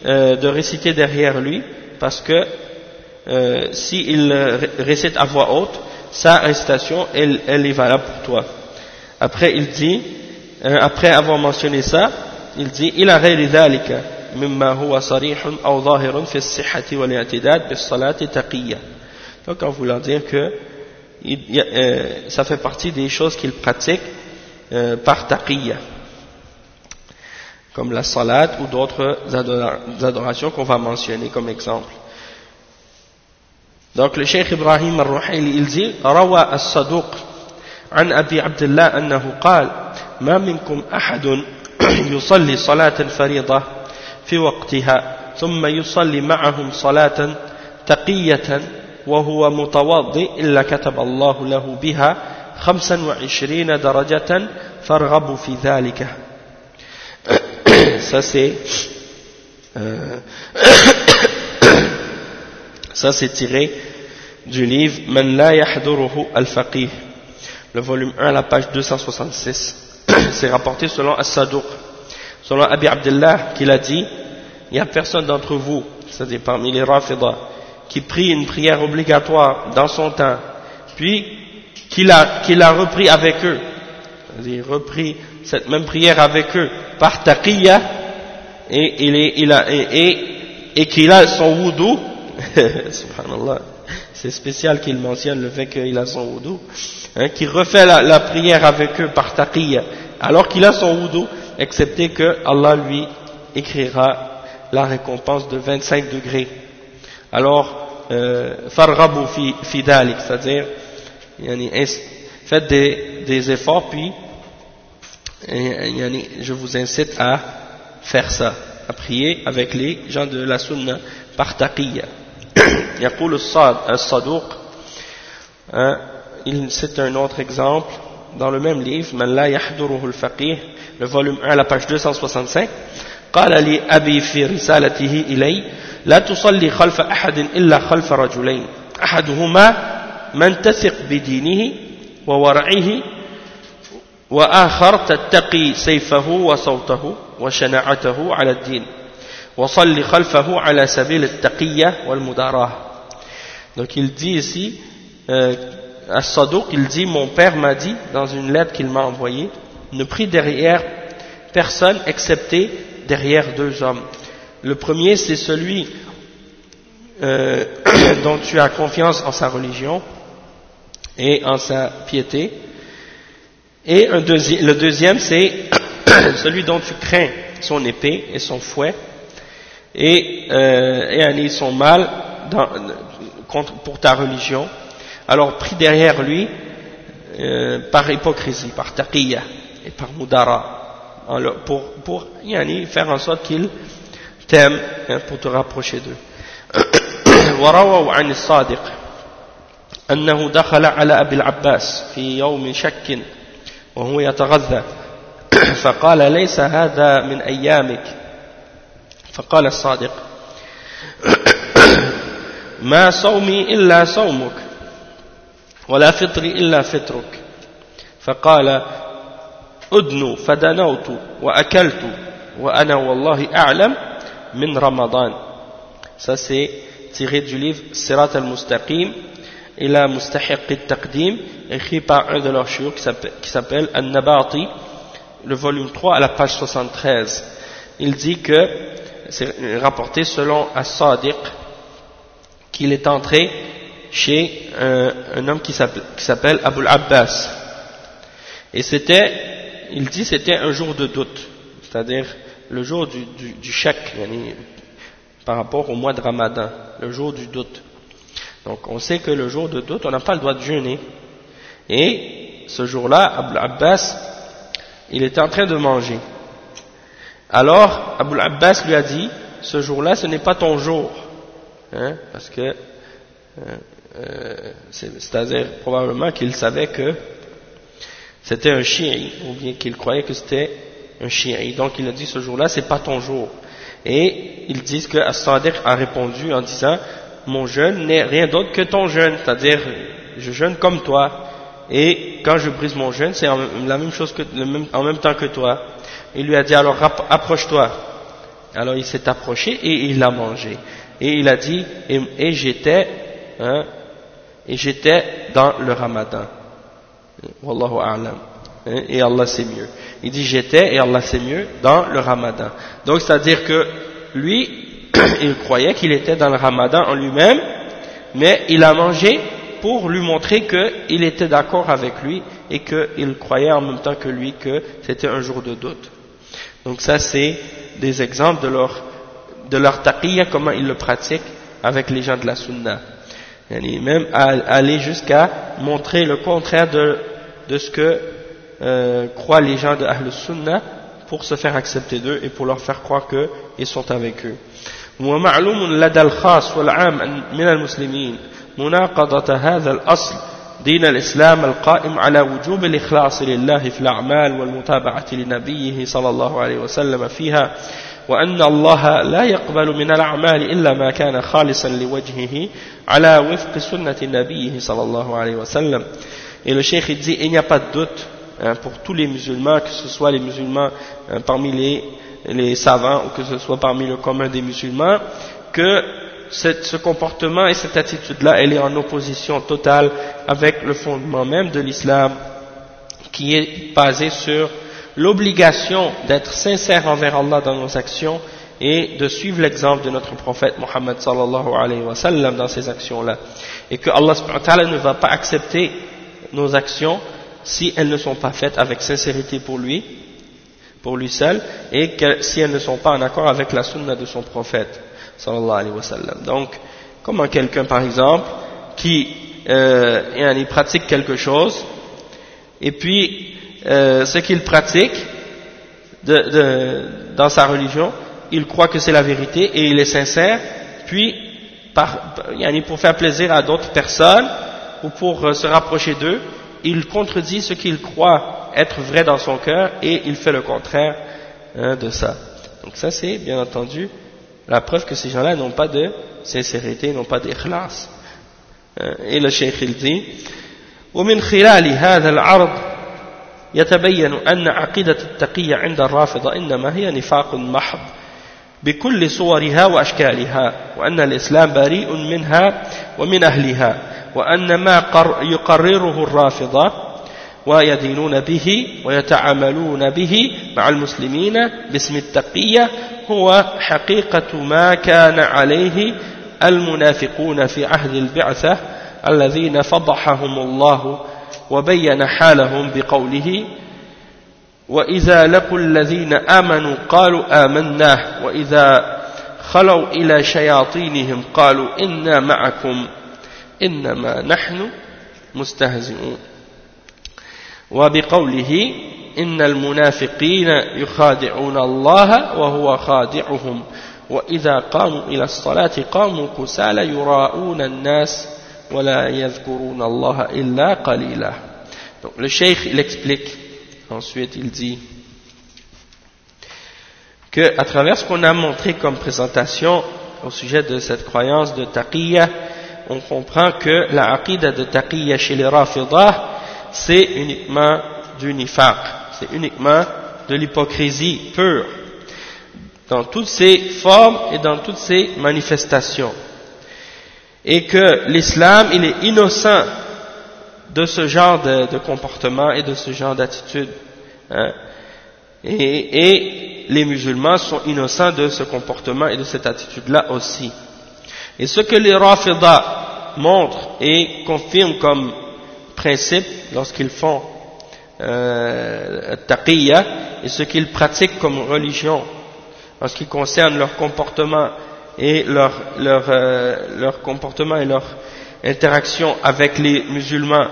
[SPEAKER 1] euh, de réciter derrière lui, parce que euh, s'il récite à voix haute, sa récitation, elle, elle est valable pour toi. Après, il dit, euh, après avoir mentionné ça, il dit, il a ذلك مما هو صريح أو ظاهر في الصحة والاعتداد بالصلاة تقية. Donc, en voulant dire que il, euh, ça fait partie des choses qu'il pratique euh, par taqiyya, comme la salat ou d'autres adorations qu'on va mentionner comme exemple. Donc le Cheikh Ibrahim al-Ruhayli il dit روى الصدوق عن أبي عبد الله أنه قال ما منكم أحد يصلي صلاة فريضة في وقتها ثم يصلي معهم صلاة تقية وهو متوضئ إلا كتب الله له بها خمسا وعشرين درجة فارغبوا في ذلك ça c'est euh, Ça, c'est tiré du livre Man la yahduruhu al-faqih, le volume 1 à la page 266. c'est rapporté selon As-Saduq, selon Abi Abdullah, qu'il a dit il n'y a personne d'entre vous, c'est-à-dire parmi les Rafidah, qui prie une prière obligatoire dans son temps, puis qu'il a, repris avec eux, c'est-à-dire repris cette même prière avec eux par taqiyya, et, il est, il a, et, et, qu'il a son wudu, subhanallah, c'est spécial qu'il mentionne le fait qu'il a son wudu, hein, qu'il refait la, prière avec eux par taqiyya, alors qu'il a son wudu, excepté que Allah lui écrira la récompense de 25 degrés. Alors, euh, farrabu fi, fi c'est-à-dire, faites des, des efforts, puis je vous incite à faire ça, à prier avec les gens de la sunna par taqiyya. يقول الصدوق il c'est un autre exemple. Dans le même livre من لا يحضره الفقيه le volume 1 la page 265 قال لي أبي في رسالته إلي لا تصلي خلف أحد إلا خلف رجلين. أحدهما من تثق بدينه وورعه وآخر تتقي سيفه وصوته وشناعته على الدين. وصلي خلفه على سبيل التقية والمداراة donc il dit ici euh, à Sadouk il dit mon père m'a dit dans une lettre qu'il m'a envoyée ne prie derrière personne excepté derrière deux hommes le premier c'est celui euh, dont tu as confiance en sa religion et en sa piété et un le deuxième, c'est celui dont tu crains son épée et son fouet, et, euh, et son mal dans, contre, pour ta religion. Alors pris derrière lui euh, par hypocrisie, par taqiyya et par mudara, pour, pour yani, faire en sorte qu'il t'aime hein, pour te rapprocher d'eux. ورووا عن الصادق أنه دخل على أبي العباس في يوم شك وهو يتغذى فقال ليس هذا من أيامك فقال الصادق ما صومي إلا صومك ولا فطري إلا فطرك فقال أدن فدنوت وأكلت وأنا والله أعلم من رمضان سأسي تغير جليف سرات المستقيم إلى مستحق التقديم écrit par un de leurs chiots qui s'appelle Al-Nabati, le volume 3 à la page 73. Il dit que c'est rapporté selon As-Sadiq, qu'il est entré chez un, homme qui s'appelle Abul Abbas. Et c'était, il dit c'était un jour de doute, c'est-à-dire le jour du, du, du chèque, par rapport au mois de Ramadan, le jour du doute. Donc on sait que le jour de doute, on n'a pas le droit de jeûner. Et ce jour-là, Abul Abbas, il était en train de manger. Alors, Abul Abbas lui a dit, ce jour-là, ce n'est pas ton jour. Hein, parce que, euh, euh, c'est-à-dire probablement qu'il savait que c'était un chien, ou bien qu'il croyait que c'était un chien. Donc il a dit, ce jour-là, c'est pas ton jour. Et ils disent que As-Sadiq a répondu en disant, mon jeûne n'est rien d'autre que ton jeûne, c'est-à-dire je jeûne comme toi, et quand je brise mon jeûne, c'est la même chose en même temps que toi. Il lui a dit alors approche-toi. Alors il s'est approché et il a mangé. Et il a dit et, j'étais, hein, et j'étais dans le Ramadan. Wallahu a'lam. Hein, et Allah sait mieux. Il dit j'étais et Allah sait mieux dans le Ramadan. Donc c'est-à-dire que lui, il croyait qu'il était dans le ramadan en lui-même, mais il a mangé pour lui montrer qu'il était d'accord avec lui et qu'il croyait en même temps que lui que c'était un jour de doute. Donc ça c'est des exemples de leur, de leur taqiyya, comment ils le pratiquent avec les gens de la sunna. Et même aller jusqu'à montrer le contraire de, de ce que euh, croient les gens de Ahl Sunnah pour se faire accepter d'eux et pour leur faire croire qu'ils sont avec eux. ومعلوم لدى الخاص والعام من المسلمين مناقضة هذا الأصل دين الإسلام القائم على وجوب الإخلاص لله في الأعمال والمتابعة لنبيه صلى الله عليه وسلم فيها وأن الله لا يقبل من الأعمال إلا ما كان خالصا لوجهه على وفق سنة نبيه صلى الله عليه وسلم. Et le cheikh il dit, il n'y a pas de doute hein, pour tous les musulmans, que ce soit les musulmans hein, parmi les, les savants ou que ce soit parmi le commun des musulmans, que ce comportement et cette attitude-là, elle est en opposition totale avec le fondement même de l'islam, qui est basé sur l'obligation d'être sincère envers Allah dans nos actions et de suivre l'exemple de notre prophète Mohammed sallallahu alayhi wa sallam dans ces actions-là. Et que Allah ne va pas accepter nos actions si elles ne sont pas faites avec sincérité pour lui, pour lui seul, et si elles ne sont pas en accord avec la sunna de son prophète alayhi wa sallam. Donc, comment quelqu'un par exemple qui euh, pratique quelque chose, et puis euh, ce qu'il pratique dans sa religion, il croit que c'est la vérité et il est sincère, puis pour faire plaisir à d'autres personnes ou pour euh, se rapprocher d'eux, il contredit ce qu'il croit être vrai dans son cœur et il fait le contraire hein, de ça. Donc ça c'est bien entendu la preuve que ces gens-là n'ont pas de sincérité, n'ont pas d'ikhlas. Hein, et le cheikh il dit يتبين أن عقيدة التقية عند الرافضة إنما هي نفاق محض بكل صورها وأشكالها وأن الإسلام بريء منها ومن أهلها وأن ما يقرره الرافضة ويدينون به ويتعاملون به مع المسلمين باسم التقية هو حقيقة ما كان عليه المنافقون في عهد البعثة الذين فضحهم الله وبين حالهم بقوله وإذا لقوا الذين آمنوا قالوا آمنا وإذا خلوا إلى شياطينهم قالوا إنا معكم إنما نحن مستهزئون. وبقوله إن المنافقين يخادعون الله وهو خادعهم وإذا قاموا إلى الصلاة قاموا كسالى يراءون الناس Donc le cheikh il explique, ensuite il dit que à travers ce qu'on a montré comme présentation au sujet de cette croyance de taqiyya, on comprend que la aqidah de taqiyya chez les rafidah, c'est uniquement du nifaq, c'est uniquement de l'hypocrisie pure, dans toutes ses formes et dans toutes ses manifestations. Et que l'islam il est innocent de ce genre de, comportement et de ce genre d'attitude hein. et, les musulmans sont innocents de ce comportement et de cette attitude là aussi. Et ce que les Rafidah montrent et confirment comme principe lorsqu'ils font euh, taqiyya et ce qu'ils pratiquent comme religion en ce qui concerne leur comportement et leur, leur, euh, leur comportement et leur interaction avec les musulmans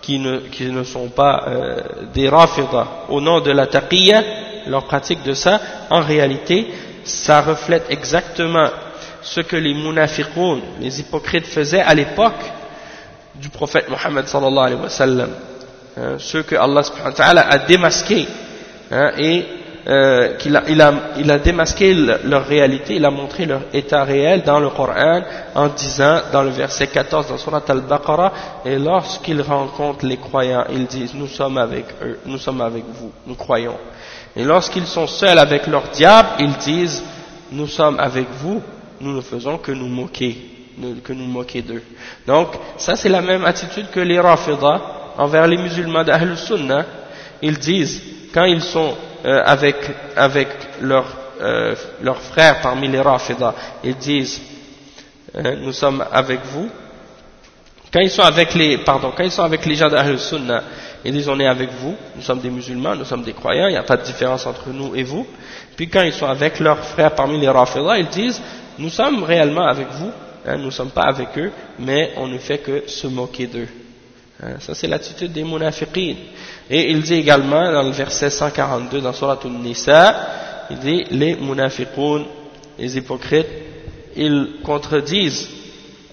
[SPEAKER 1] qui ne, qui ne sont pas euh, des rafidah au nom de la taqiyya, leur pratique de ça, en réalité, ça reflète exactement ce que les munafiqoun, les hypocrites faisaient à l'époque du prophète Mohammed sallallahu alayhi wa sallam. Hein, ceux que Allah subhanahu wa a démasqués hein, et euh, qu'il a, il a, il a démasqué leur réalité, il a montré leur état réel dans le Coran en disant dans le verset 14 dans Surat al-Baqarah et lorsqu'ils rencontrent les croyants, ils disent nous sommes avec eux, nous sommes avec vous, nous croyons. Et lorsqu'ils sont seuls avec leur diable, ils disent nous sommes avec vous, nous ne faisons que nous moquer, que nous moquer d'eux. Donc ça c'est la même attitude que les Rafidah envers les musulmans d'Ahl Sunnah. Ils disent quand ils sont euh, avec, avec leurs euh, leurs frères parmi les Rafidah, ils disent euh, nous sommes avec vous. Quand ils sont avec les, pardon, quand ils sont avec les gens d'Ahl Sunnah, ils disent on est avec vous, nous sommes des musulmans, nous sommes des croyants, il n'y a pas de différence entre nous et vous. Puis quand ils sont avec leurs frères parmi les Rafidah, ils disent nous sommes réellement avec vous, hein, nous ne sommes pas avec eux, mais on ne fait que se moquer d'eux. Hein, ça c'est l'attitude des munafiqin. Et il dit également dans le verset 142 dans Surat An-Nisa, il dit les munafiqun, les hypocrites, ils contredisent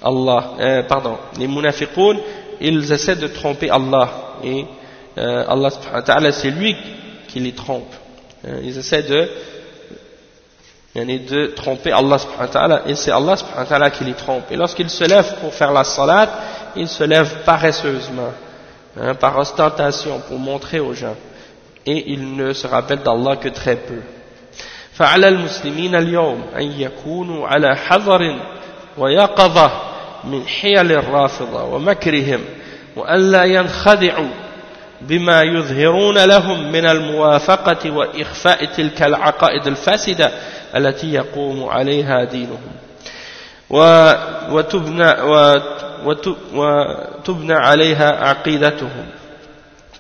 [SPEAKER 1] Allah, euh, pardon, les munafiqun, ils essaient de tromper Allah et euh, Allah c'est lui qui les trompe. Euh, ils essaient de de tromper Allah subhanahu wa ta'ala, et c'est Allah subhanahu wa ta'ala qui les trompe. Et lorsqu'ils se lèvent pour faire la salat, ils se lèvent paresseusement, hein, par ostentation, pour montrer aux gens. Et ils ne se rappellent d'Allah que très peu. فعلى المسلمين اليوم أن يكونوا على حذر ويقظة من حيل الرافضة ومكرهم وأن لا ينخدعوا بما يظهرون لهم من الموافقة وإخفاء تلك العقائد الفاسدة التي يقوم عليها دينهم. وتبنى, وتبنى عليها عقيدتهم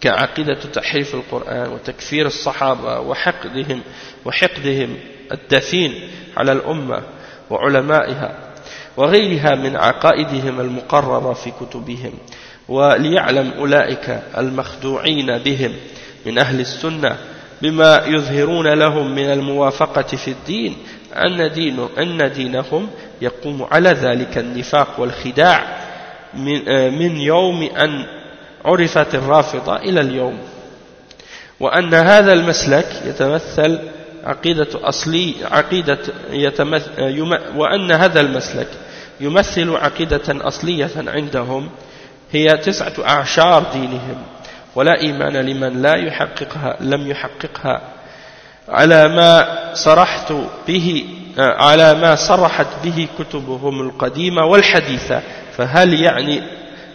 [SPEAKER 1] كعقيدة تحريف القرآن وتكفير الصحابة وحقدهم وحقدهم الدفين على الأمة وعلمائها وغيرها من عقائدهم المقررة في كتبهم. وليعلم أولئك المخدوعين بهم من أهل السنة بما يظهرون لهم من الموافقة في الدين أن, دين أن دينهم يقوم على ذلك النفاق والخداع من, من يوم أن عرفت الرافضة إلى اليوم. وأن هذا المسلك يتمثل عقيدة أصلي عقيدة يتمثل وأن هذا المسلك يمثل عقيدة أصلية عندهم هي تسعة أعشار دينهم ولا إيمان لمن لا يحققها لم يحققها. على ما صرحت به على ما صرحت به كتبهم القديمة والحديثة فهل يعني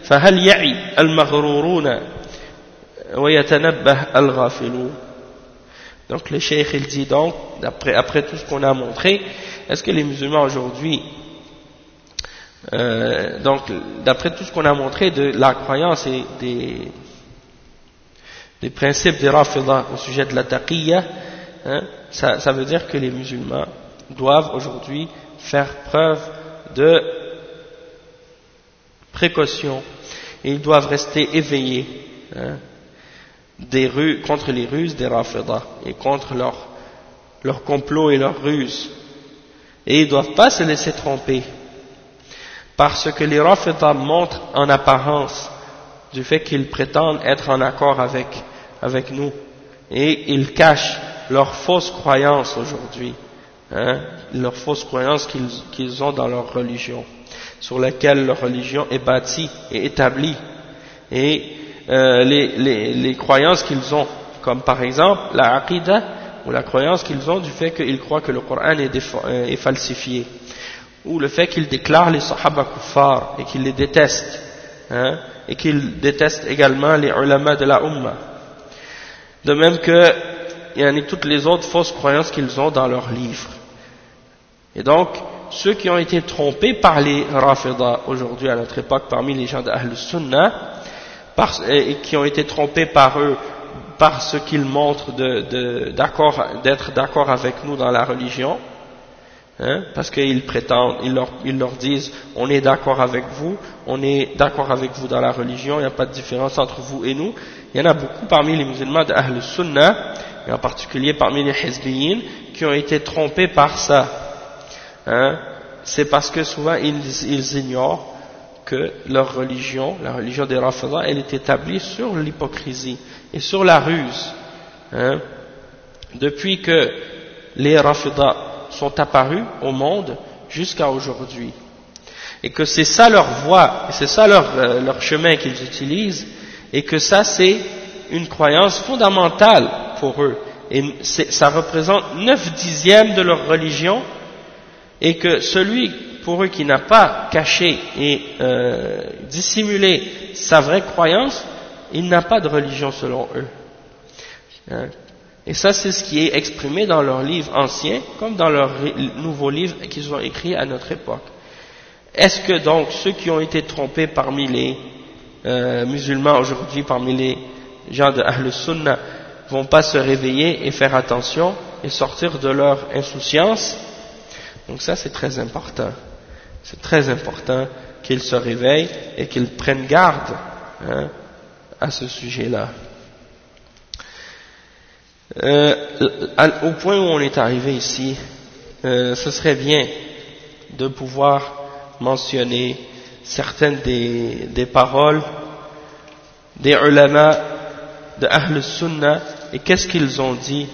[SPEAKER 1] فهل يعي المغرورون ويتنبه الغافلون؟ Donc le cheikh il dit donc, après, après tout ce qu'on a montré, est-ce que les musulmans aujourd'hui, euh, donc d'après tout ce qu'on a montré de la croyance et des, principes des Rafidah au sujet de la taqiyya, hein, ça, veut dire que les musulmans doivent aujourd'hui faire preuve de précaution ils doivent rester éveillés hein, contre les ruses des Rafidah et contre leurs leur complots et leurs ruses. Et ils ne doivent pas se laisser tromper parce que les Rafidah montrent en apparence du fait qu'ils prétendent être en accord avec, avec nous. Et ils cachent leurs fausses croyances aujourd'hui, hein, leurs fausses croyances qu'ils ont dans leur religion, sur lesquelles leur religion est bâtie et établie. Et euh, les, les, les, croyances qu'ils ont, comme par exemple la aqidah, ou la croyance qu'ils ont du fait qu'ils croient que le Coran est, euh, est falsifié, ou le fait qu'ils déclarent les sahaba kuffar et qu'ils les détestent. Hein, et qu'ils détestent également les ulama de la Ummah. De même que il y en a toutes les autres fausses croyances qu'ils ont dans leurs livres. Et donc, ceux qui ont été trompés par les Rafidah aujourd'hui à notre époque parmi les gens d'Ahl Sunnah, et qui ont été trompés par eux par ce qu'ils montrent d'être d'accord avec nous dans la religion, Hein, parce qu'ils prétendent, ils leur, ils leur, disent, on est d'accord avec vous, on est d'accord avec vous dans la religion, il n'y a pas de différence entre vous et nous. Il y en a beaucoup parmi les musulmans d'Ahl Sunnah, et en particulier parmi les Hezbiyin, qui ont été trompés par ça. Hein, C'est parce que souvent ils, ils, ignorent que leur religion, la religion des Rafidah, elle est établie sur l'hypocrisie et sur la ruse. Hein, Depuis que les Rafidah sont apparus au monde jusqu'à aujourd'hui. Et que c'est ça leur voie, c'est ça leur, euh, leur chemin qu'ils utilisent, et que ça c'est une croyance fondamentale pour eux. Et ça représente neuf dixièmes de leur religion, et que celui pour eux qui n'a pas caché et euh, dissimulé sa vraie croyance, il n'a pas de religion selon eux. Hein. Et ça, c'est ce qui est exprimé dans leurs livres anciens, comme dans leurs nouveaux livres qu'ils ont écrits à notre époque. Est-ce que donc ceux qui ont été trompés parmi les euh, musulmans aujourd'hui, parmi les gens de Ahl Sunnah, vont pas se réveiller et faire attention et sortir de leur insouciance? Donc ça, c'est très important. C'est très important qu'ils se réveillent et qu'ils prennent garde hein, à ce sujet-là. Euh, au point où on est arrivé ici, euh, ce serait bien de pouvoir mentionner certaines des, paroles des ulama de Ahl Sunnah et qu'est-ce qu'ils ont dit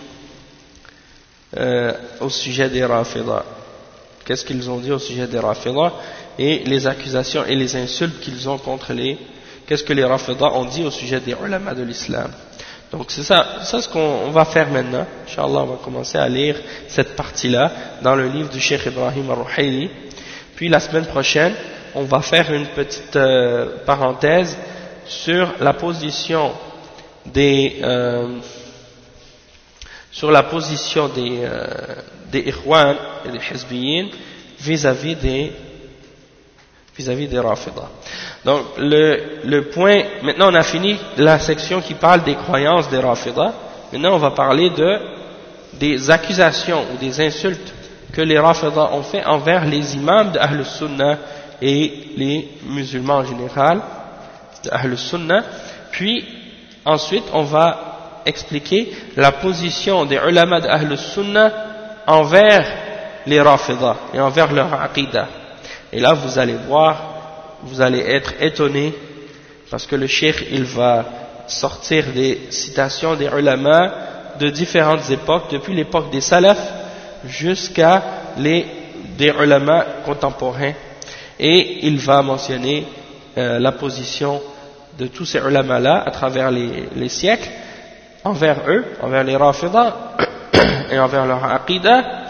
[SPEAKER 1] euh, au sujet des Rafidah. Qu'est-ce qu'ils ont dit au sujet des Rafidah et les accusations et les insultes qu'ils ont contre les... Qu'est-ce que les Rafidah ont dit au sujet des ulama de l'islam. Donc c'est ça, ça ce qu'on va faire maintenant. Inch'Allah, on va commencer à lire cette partie-là dans le livre du Cheikh Ibrahim al-Ruhayli. Puis la semaine prochaine, on va faire une petite euh, parenthèse sur la position des euh, sur la position des euh, des Ikhwan et des Hizbiyin vis-à-vis des vis-à-vis des Rafidah. Donc le, le point, maintenant on a fini la section qui parle des croyances des Rafidah, maintenant on va parler de des accusations ou des insultes que les Rafidah ont fait envers les imams de Ahl Sunnah et les musulmans en général de Ahl Sunnah, puis ensuite on va expliquer la position des ulama de Ahl Sunnah envers les Rafidah et envers leur aqidah. Et là, vous allez voir, vous allez être étonné parce que le cheikh, il va sortir des citations des ulama de différentes époques, depuis l'époque des salafs jusqu'à les des ulama contemporains. Et il va mentionner euh, la position de tous ces ulama-là à travers les, les, siècles envers eux, envers les rafidah et envers leur aqidah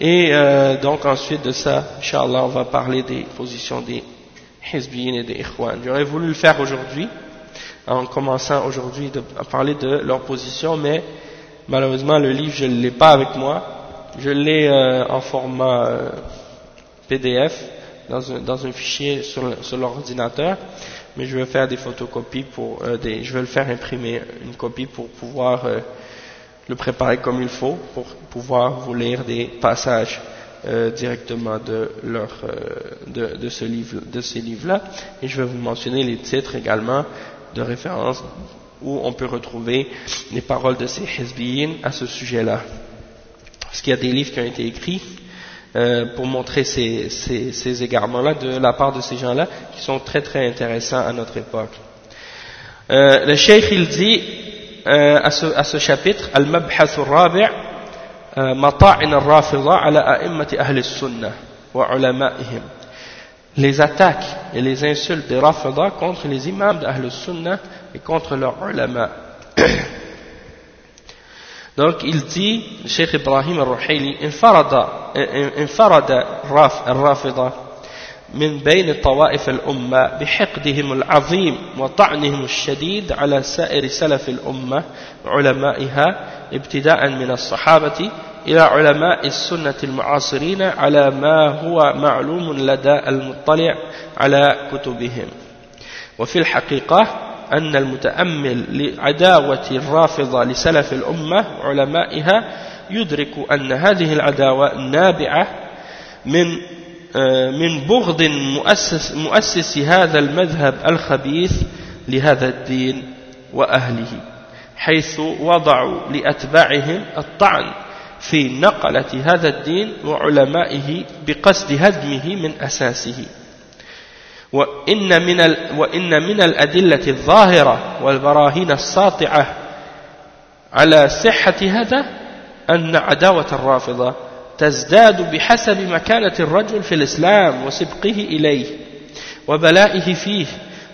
[SPEAKER 1] et euh, donc ensuite de ça, Inch'Allah, on va parler des positions des Hizbiyin et des Ikhwan. J'aurais voulu le faire aujourd'hui, en commençant aujourd'hui à parler de leur position, mais malheureusement le livre je ne l'ai pas avec moi. Je l'ai euh, en format euh, PDF, dans un, dans un, fichier sur, l'ordinateur, mais je vais faire des photocopies pour, euh, des, je vais le faire imprimer une copie pour pouvoir le préparer comme il faut pour pouvoir vous lire des passages euh, directement de, leur, euh, de, ce livre, de ces livres-là. Et je vais vous mentionner les titres également de référence où on peut retrouver les paroles de ces hizbiyin à ce sujet-là. Parce qu'il y a des livres qui ont été écrits euh, pour montrer ces, ces, ces égarements-là de la part de ces gens-là qui sont très très intéressants à notre époque. Euh, le cheikh il dit à ce, à ce chapitre, Al-Mabhath al-Rabi' Mata'in al-Rafida ala a'immati ahli sunnah wa ulama'ihim. Les attaques et les insultes des Rafida contre les imams d'Ahl sunnah et contre leurs ulama. Donc il dit, Cheikh Ibrahim al-Ruhayli, انفرد الرافضة من بين طوائف الأمة بحقدهم العظيم وطعنهم الشديد على سائر سلف الأمة علمائها ابتداء من الصحابة إلى علماء السنة المعاصرين على ما هو معلوم لدى المطلع على كتبهم. وفي الحقيقة أن المتأمل لعداوة الرافضة لسلف الأمة علمائها يدرك أن هذه العداوة نابعة من من بغض مؤسس, مؤسس هذا المذهب الخبيث لهذا الدين وأهله حيث وضعوا لأتباعهم الطعن في نقلة هذا الدين وعلمائه بقصد هدمه من أساسه. وإن من, وإن من الأدلة الظاهرة والبراهين الساطعة على صحة هذا أن عداوة الرافضة تزداد بحسب مكانة الرجل في الإسلام وسبقه إليه وبلائه فيه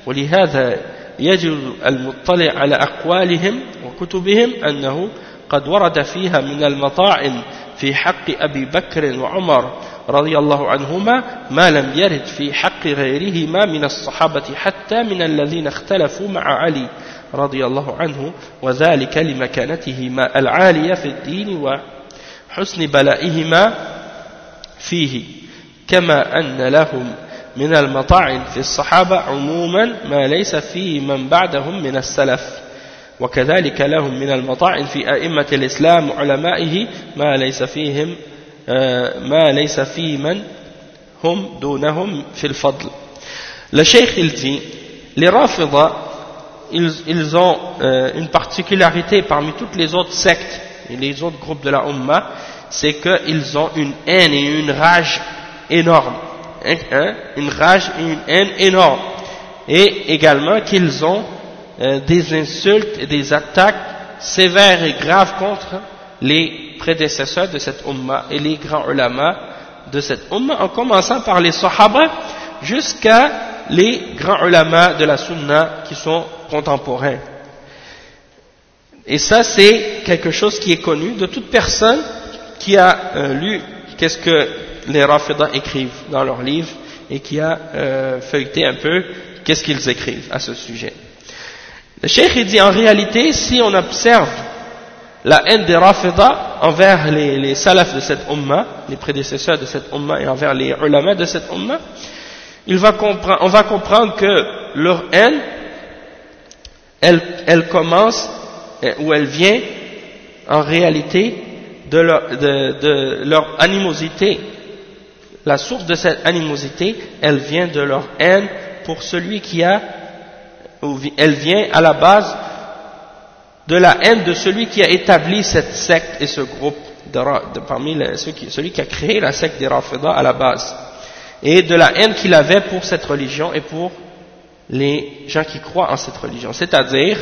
[SPEAKER 1] ولهذا يجب المطلع على أقوالهم وكتبهم أنه قد ورد فيها من المطاعن في حق أبي بكر وعمر رضي الله عنهما ما لم يرد في حق غيرهما من الصحابة حتى من الذين اختلفوا مع علي رضي الله عنه وذلك لمكانتهما العالية في الدين حسن بلائهما فيه كما أن لهم من المطاعن في الصحابة عموما ما ليس فيه من بعدهم من السلف وكذلك لهم من المطاعن في أئمة الإسلام وعلمائه ما ليس فيهم ما ليس في من هم دونهم في الفضل. Dit, les Rafida, ils, ils ont euh, une particularité parmi toutes les autres sectes. Et les autres groupes de la Ummah, c'est qu'ils ont une haine et une rage énorme. Hein, hein, une rage et une haine énorme. Et également qu'ils ont euh, des insultes et des attaques sévères et graves contre les prédécesseurs de cette umma et les grands ulama de cette umma, en commençant par les sahaba jusqu'à les grands ulama de la sunna qui sont contemporains. Et ça, c'est quelque chose qui est connu de toute personne qui a euh, lu qu'est-ce que les Rafidah écrivent dans leurs livres et qui a euh, feuilleté un peu qu'est-ce qu'ils écrivent à ce sujet. Le cheikh dit en réalité, si on observe la haine des Rafidah envers les, les salafs de cette umma, les prédécesseurs de cette umma et envers les ulama de cette umma, il va on va comprendre que leur haine, elle, elle commence ou elle vient en réalité de leur, animosité. La source de cette animosité, elle vient de leur haine pour celui qui a, elle vient à la base de la haine de celui qui a établi cette secte et ce groupe de, parmi ceux qui, celui qui a créé la secte des Rafida à la base et de la haine qu'il avait pour cette religion et pour les gens qui croient en cette religion. C'est-à-dire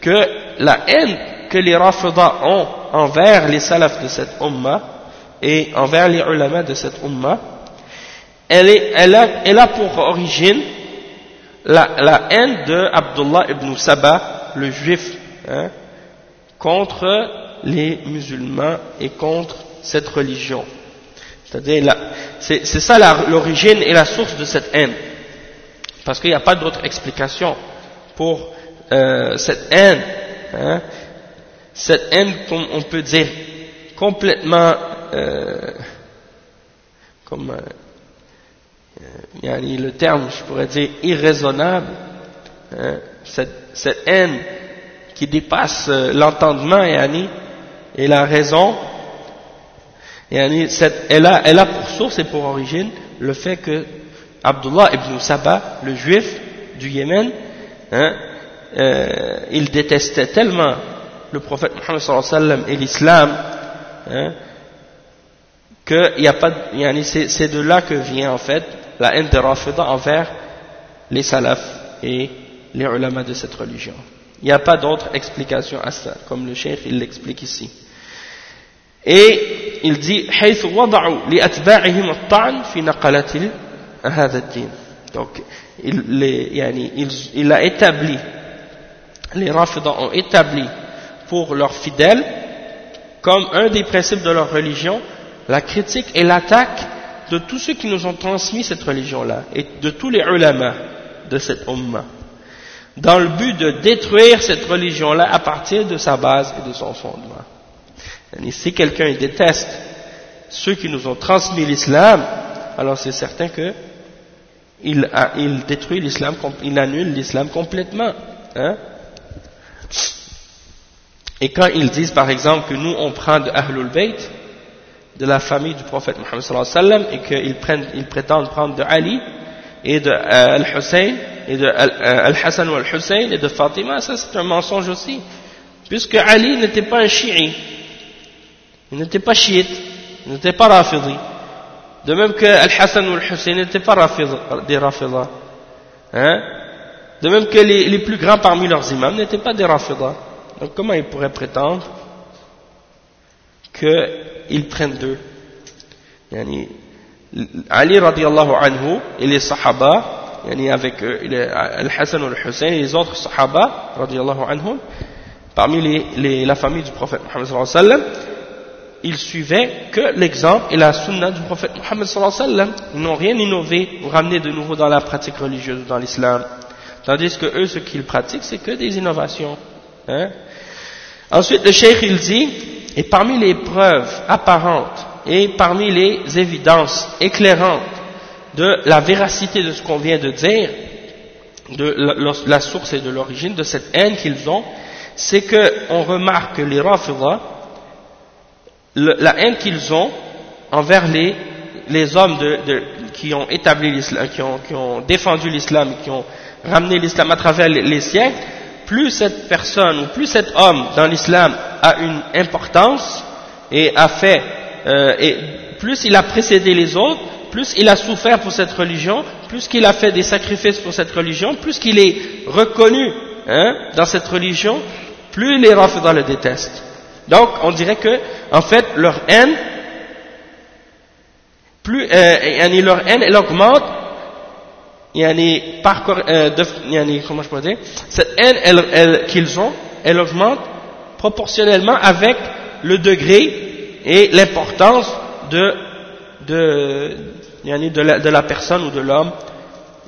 [SPEAKER 1] que la haine que les Rafida ont envers les salafs de cette umma et envers les ulama de cette umma, elle, est, a, pour origine la, la haine de Abdullah ibn Saba, le juif, hein, contre les musulmans et contre cette religion. C'est-à-dire, c'est ça l'origine et la source de cette haine. Parce qu'il n'y a pas d'autre explication pour euh, cette haine. Hein, cette haine, on peut dire, complètement, euh, comme, euh, euh le terme, je pourrais dire, irraisonnable, hein, cette, cette, haine qui dépasse euh, l'entendement, et la raison, elle, a, elle a pour source et pour origine le fait que Abdullah ibn Saba, le juif du Yémen, hein, euh, il détestait tellement le prophète Mohammed sallam et l'islam hein, que y a pas, c'est de là que vient en fait la haine de Rafida envers les salafs et les ulama de cette religion. Il n'y a pas d'autre explication à ça, comme le chef il l'explique ici. Et il dit حيث وضعوا لأتباعهم الطعن في نقلة هذا الدين donc il, يعني, il, il a établi les Rafidah ont établi pour leurs fidèles comme un des principes de leur religion la critique et l'attaque de tous ceux qui nous ont transmis cette religion-là et de tous les ulama de cette umma dans le but de détruire cette religion-là à partir de sa base et de son fondement. Si quelqu'un déteste ceux qui nous ont transmis l'islam, alors c'est certain que il, il détruit l'islam, il annule l'islam complètement. Hein? Et quand ils disent par exemple que nous on prend de Ahlul Bayt, de la famille du prophète Mohammed sallallahu et qu'ils ils prétendent prendre de Ali et de euh, Al-Hussein, et de euh, Al-Hassan ou Al-Hussein et de Fatima, ça c'est un mensonge aussi. Puisque Ali n'était pas un chiite, il n'était pas chiite, il n'était pas rafidi. De même que Al-Hassan ou Al-Hussein n'étaient pas des rafidah. Hein? De même que les, plus grands parmi leurs imams n'étaient pas des rafidah. Donc comment ils pourraient prétendre qu'ils prennent d'eux? Yani, Ali radiallahu anhu et les sahaba, avec Al-Hassan ou Al-Hussein et les autres sahaba radiallahu anhum, parmi la famille du prophète Muhammad sallallahu alayhi wa sallam, ils suivaient que l'exemple et la sunna du prophète Muhammad sallallahu alayhi wa sallam. Ils n'ont rien innové ou ramené de nouveau dans la pratique religieuse dans l'islam. Tandis que eux, ce qu'ils pratiquent, c'est que des innovations. Hein. Ensuite, le cheikh, il dit, et parmi les preuves apparentes et parmi les évidences éclairantes de la véracité de ce qu'on vient de dire, de la, source et de l'origine de cette haine qu'ils ont, c'est qu'on remarque que les Rafidah, la haine qu'ils ont envers les, les hommes de, qui ont établi l'islam, qui ont, qui ont, défendu l'islam, qui ont ramené l'islam à travers les, siècles, plus cette personne ou plus cet homme dans l'islam a une importance et a fait, euh, et plus il a précédé les autres, plus il a souffert pour cette religion, plus qu'il a fait des sacrifices pour cette religion, plus qu'il est reconnu hein, dans cette religion, plus les Rafidah le détestent. Donc, on dirait que, en fait, leur haine, plus, euh, leur haine, elle augmente, par, euh, de, comment je peux dire, cette haine elle, elle, qu'ils ont, elle augmente proportionnellement avec le degré et l'importance de, de, de, la, de la personne ou de l'homme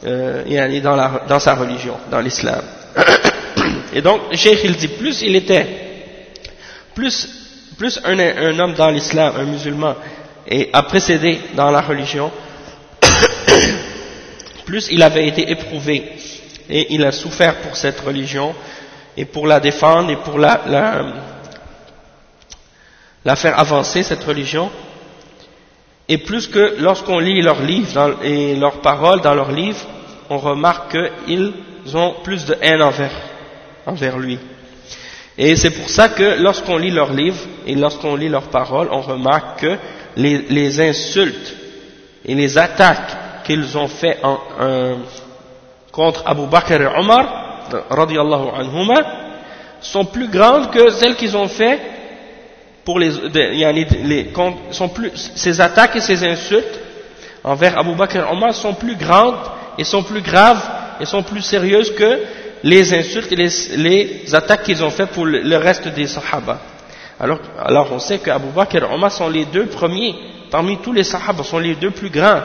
[SPEAKER 1] euh, dans, la, dans sa religion, dans l'islam. Et donc, Cheikh il dit, plus il était, plus, plus un, un homme dans l'islam, un musulman, et a précédé dans la religion, plus il avait été éprouvé et il a souffert pour cette religion et pour la défendre et pour la, faire avancer, cette religion. Et plus que lorsqu'on lit leurs livres et leurs paroles dans leurs livres, on remarque qu'ils ont plus de haine envers, envers lui. Et c'est pour ça que lorsqu'on lit leurs livres et lorsqu'on lit leurs paroles, on remarque que les insultes et les attaques qu'ils ont fait contre Abu Bakr et Omar, radiallahu anhuma, sont plus grandes que celles qu'ils ont fait pour les, les, sont plus, ces attaques et ces insultes envers Abu Bakr et Omar sont plus grandes et sont plus graves et sont plus sérieuses que les insultes et les, les attaques qu'ils ont fait pour le, reste des Sahaba. Alors, alors on sait qu'Abu Bakr et Omar sont les deux premiers, parmi tous les Sahaba, sont les deux plus grands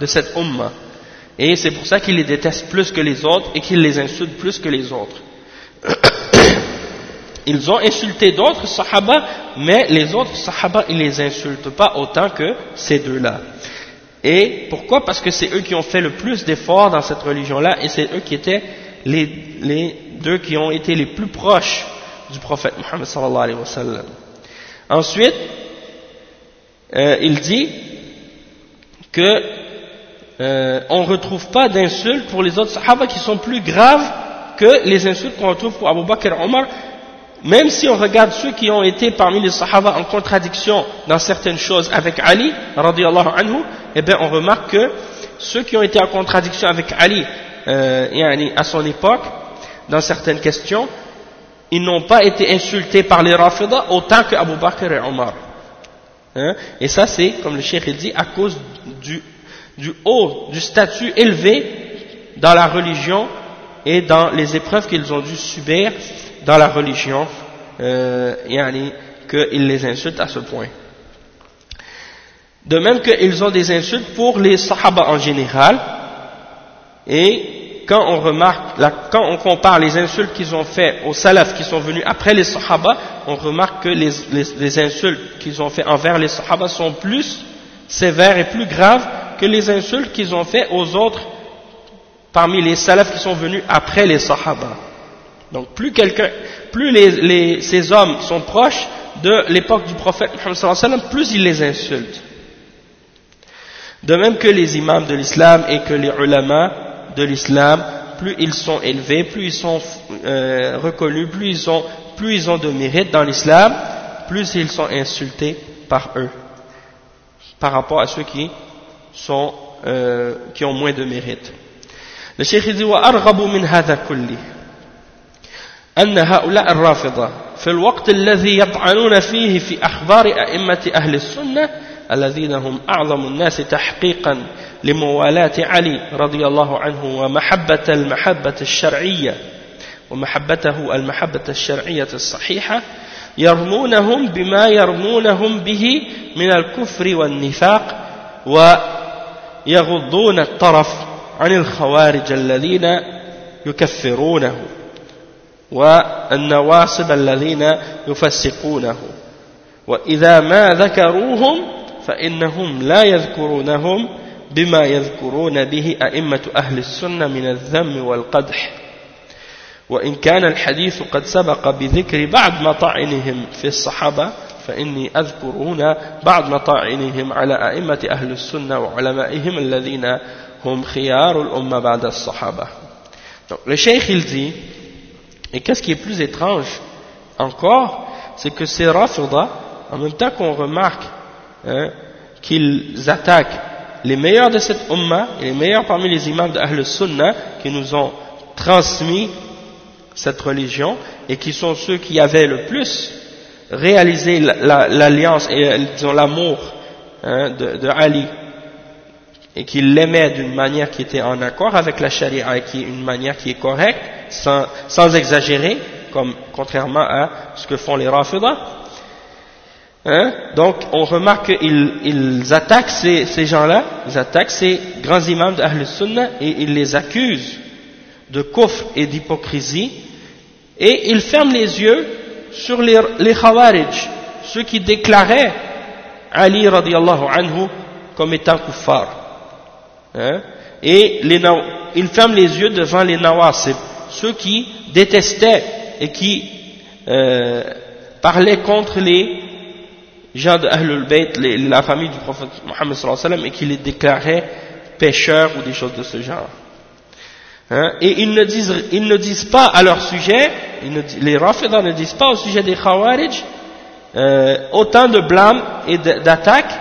[SPEAKER 1] de cette Ummah. Et c'est pour ça qu'ils les détestent plus que les autres et qu'ils les insultent plus que les autres. Ils ont insulté d'autres Sahaba, mais les autres Sahaba, ils les insultent pas autant que ces deux-là. Et pourquoi? Parce que c'est eux qui ont fait le plus d'efforts dans cette religion-là et c'est eux qui étaient les, les, deux qui ont été les plus proches du prophète Muhammad sallallahu alayhi wa sallam. Ensuite, euh, il dit que euh, on ne retrouve pas d'insultes pour les autres sahaba qui sont plus graves que les insultes qu'on retrouve pour Abu Bakr et Omar, même si on regarde ceux qui ont été parmi les sahaba en contradiction dans certaines choses avec Ali, radiallahu anhu, eh bien on remarque que ceux qui ont été en contradiction avec Ali euh, à son époque, dans certaines questions, ils n'ont pas été insultés par les Rafida autant que Abu Bakr et Omar. Hein? Et ça c'est, comme le cheikh dit, à cause du, du haut, du statut élevé dans la religion et dans les épreuves qu'ils ont dû subir dans la religion, euh, qu'ils les insultent à ce point. De même qu'ils ont des insultes pour les sahaba en général, et quand on remarque, quand on compare les insultes qu'ils ont fait aux salafs qui sont venus après les sahaba, on remarque que les, les insultes qu'ils ont fait envers les sahaba sont plus sévères et plus graves que les insultes qu'ils ont fait aux autres parmi les salafs qui sont venus après les sahaba. Donc plus quelqu'un, plus ces hommes sont proches de l'époque du prophète plus ils les insultent. De même que les imams de l'islam et que les ulama de l'islam, plus ils sont élevés, plus ils sont euh, reconnus, plus ils, ont, plus ils ont de mérite dans l'islam, plus ils sont insultés par eux, par rapport à ceux qui, sont, euh, qui ont moins de mérite. Le cheikh dit وأرغب من هذا كله أن هؤلاء الرافضة في الوقت الذي يطعنون فيه في أخبار أئمة أهل السنة الذين هم أعظم الناس تحقيقا لموالاة علي رضي الله عنه ومحبة المحبة الشرعية ومحبته المحبة الشرعية الصحيحة يرمونهم بما يرمونهم به من الكفر والنفاق ويغضون الطرف عن الخوارج الذين يكفرونه والنواصب الذين يفسقونه. وإذا ما ذكروهم فإنهم لا يذكرونهم بما يذكرون به أئمة أهل السنة من الذم والقدح. وإن كان الحديث قد سبق بذكر بعض مطاعنهم في الصحابة فإني أذكر هنا بعض مطاعنهم على أئمة أهل السنة وعلمائهم الذين هم خيار الأمة بعد الصحابة Donc, le cheikh il dit, et qu'est-ce qui est plus étrange encore, c'est que ces rafida, en même temps qu'on remarque hein, qu'ils attaquent les meilleurs de cette umma et les meilleurs parmi les imams de Ahl Sunnah qui nous ont transmis cette religion et qui sont ceux qui avaient le plus réaliser l'alliance et euh, l'amour hein, de, Ali. Et qu'il l'aimait d'une manière qui était en accord avec la charia et qui est une manière qui est correcte sans, sans exagérer comme contrairement à ce que font les rafidah hein, donc on remarque qu'ils ils attaquent ces, ces gens-là ils attaquent ces grands imams d'Ahl Sunnah et ils les accusent de kufr et d'hypocrisie. Et ils ferment les yeux sur les, les ceux qui déclaraient Ali radiallahu anhu comme étant kuffar. Hein? Et les, ils ferment les yeux devant les Nawasib, ceux qui détestaient et qui euh, parlaient contre les gens de Ahlul Bayt, la famille du prophète Mohammed et qui les déclaraient pécheurs ou des choses de ce genre. Hein? Et ils ne, disent, ils ne disent pas à leur sujet, les Rafidah ne disent pas au sujet des Khawarij euh, autant de blâme et d'attaque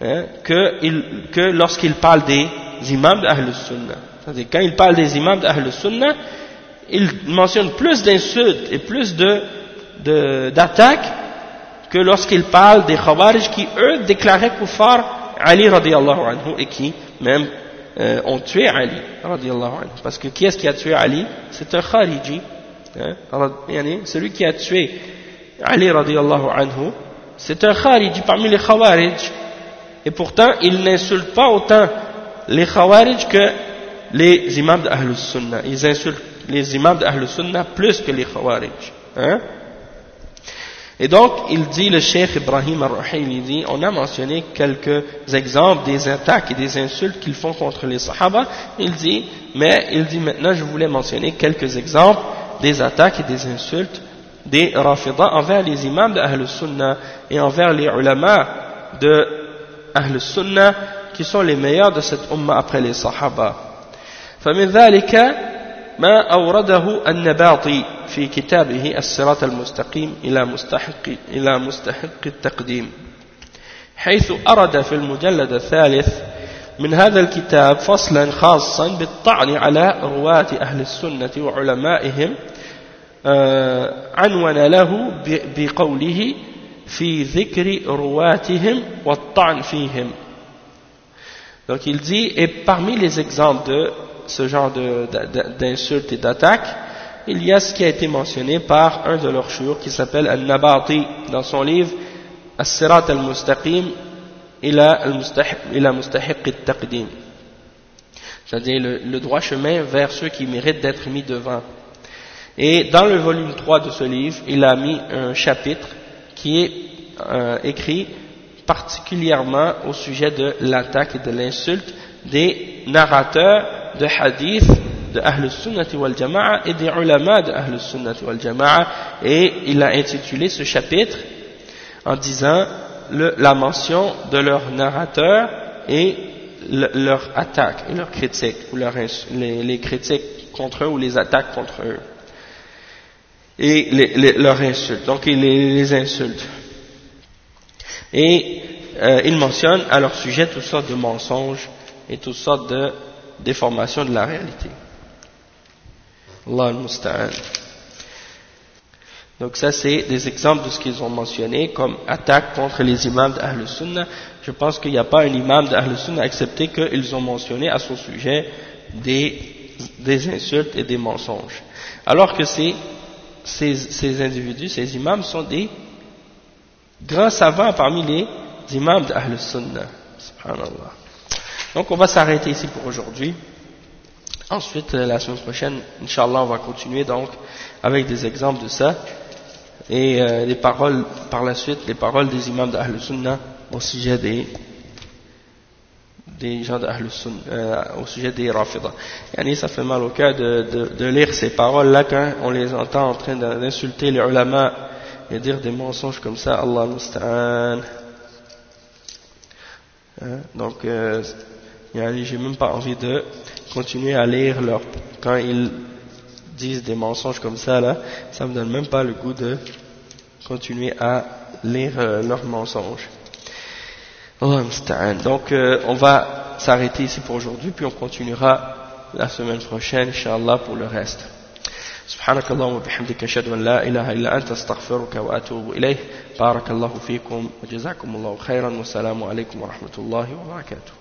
[SPEAKER 1] hein, que, lorsqu'ils parlent des imams d'Ahl Sunnah. C'est-à-dire quand ils parlent des imams d'Ahl Sunnah, ils mentionnent plus d'insultes et plus d'attaques que lorsqu'ils parlent des Khawarij qui eux déclaraient kuffar Ali radiallahu anhu et qui même euh, ont tué Ali, parce que qui est-ce qui a tué Ali? C'est un Khariji, hein, celui qui a tué Ali anhu, c'est un Khariji parmi les Khawarij, et pourtant il n'insulte pas autant les Khawarij que les imams d'Ahlus Sunnah, ils insultent les imams d'Ahlus Sunnah plus que les Khawarij. Hein et donc, il dit, le cheikh Ibrahim al-Rahim, il dit, on a mentionné quelques exemples des attaques et des insultes qu'ils font contre les Sahaba. Il dit, mais il dit maintenant, je voulais mentionner quelques exemples des attaques et des insultes des Rafidah envers les imams d'Ahl Sunnah et envers les ulama de Ahl Sunnah qui sont les meilleurs de cette umma après les Sahaba. فمن ذلك ما أورده النباطي في كتابه الصراط المستقيم إلى مستحق, إلى مستحق التقديم. حيث أرد في المجلد الثالث من هذا الكتاب فصلا خاصا بالطعن على رواة أهل السنة وعلمائهم آه، عنون له بقوله في ذكر رواتهم والطعن فيهم. Donc il dit, et parmi les exemples de ce genre d'insultes et d'attaques, il y a ce qui a été mentionné par un de leurs chouurs qui s'appelle Al-Nabati dans son livre As-Sirat al-Mustaqim ila Mustahiq al-Taqdim c'est-à-dire le, droit chemin vers ceux qui méritent d'être mis devant. Et dans le volume 3 de ce livre, il a mis un chapitre qui est euh, écrit particulièrement au sujet de l'attaque et de l'insulte des narrateurs de hadith de Ahl Sunnah wal Jama'a et des ulama de Ahl Sunnah wal Jama'a. Et il a intitulé ce chapitre en disant le, la mention de leur narrateur et leur attaque et leur critique ou les, critiques contre eux ou les attaques contre eux et leurs insultes. Donc il les, les insulte. Et euh, il mentionne à leur sujet toutes sortes de mensonges et toutes sortes de déformations de la réalité Allah al Donc ça c'est des exemples de ce qu'ils ont mentionné comme attaque contre les imams d'Ahl Sunnah. Je pense qu'il n'y a pas un imam d'Ahl Sunnah accepté qu'ils ont mentionné à son sujet des, des insultes et des mensonges. Alors que ces, ces, ces individus, ces imams sont des grands savants parmi les imams d'Ahl Sunnah. Subhanallah. Donc on va s'arrêter ici pour aujourd'hui. Ensuite, euh, la semaine prochaine, Inch'Allah, on va continuer donc avec des exemples de ça et euh, les paroles, par la suite, les paroles des imams d'Ahl Sunnah au sujet des, des gens d'Ahl Sunnah, euh, au sujet des Rafidah. Yani, ça fait mal au cœur de, de, de, lire ces paroles-là quand on les entend en train d'insulter les ulama et dire des mensonges comme ça, Allah musta'an. Hein? Donc, euh, j'ai même pas envie de continuer à lire leur, quand ils disent des mensonges comme ça là, ça me donne même pas le goût de continuer à lire euh, leurs mensonges. Donc euh, on va s'arrêter ici pour aujourd'hui, puis on continuera la semaine prochaine, Inch'Allah, pour le reste. سبحانك اللهم وبحمدك أشهد أن لا إله إلا أنت أستغفرك وأتوب إليه بارك الله فيكم وجزاكم الله خيرا والسلام عليكم ورحمة الله وبركاته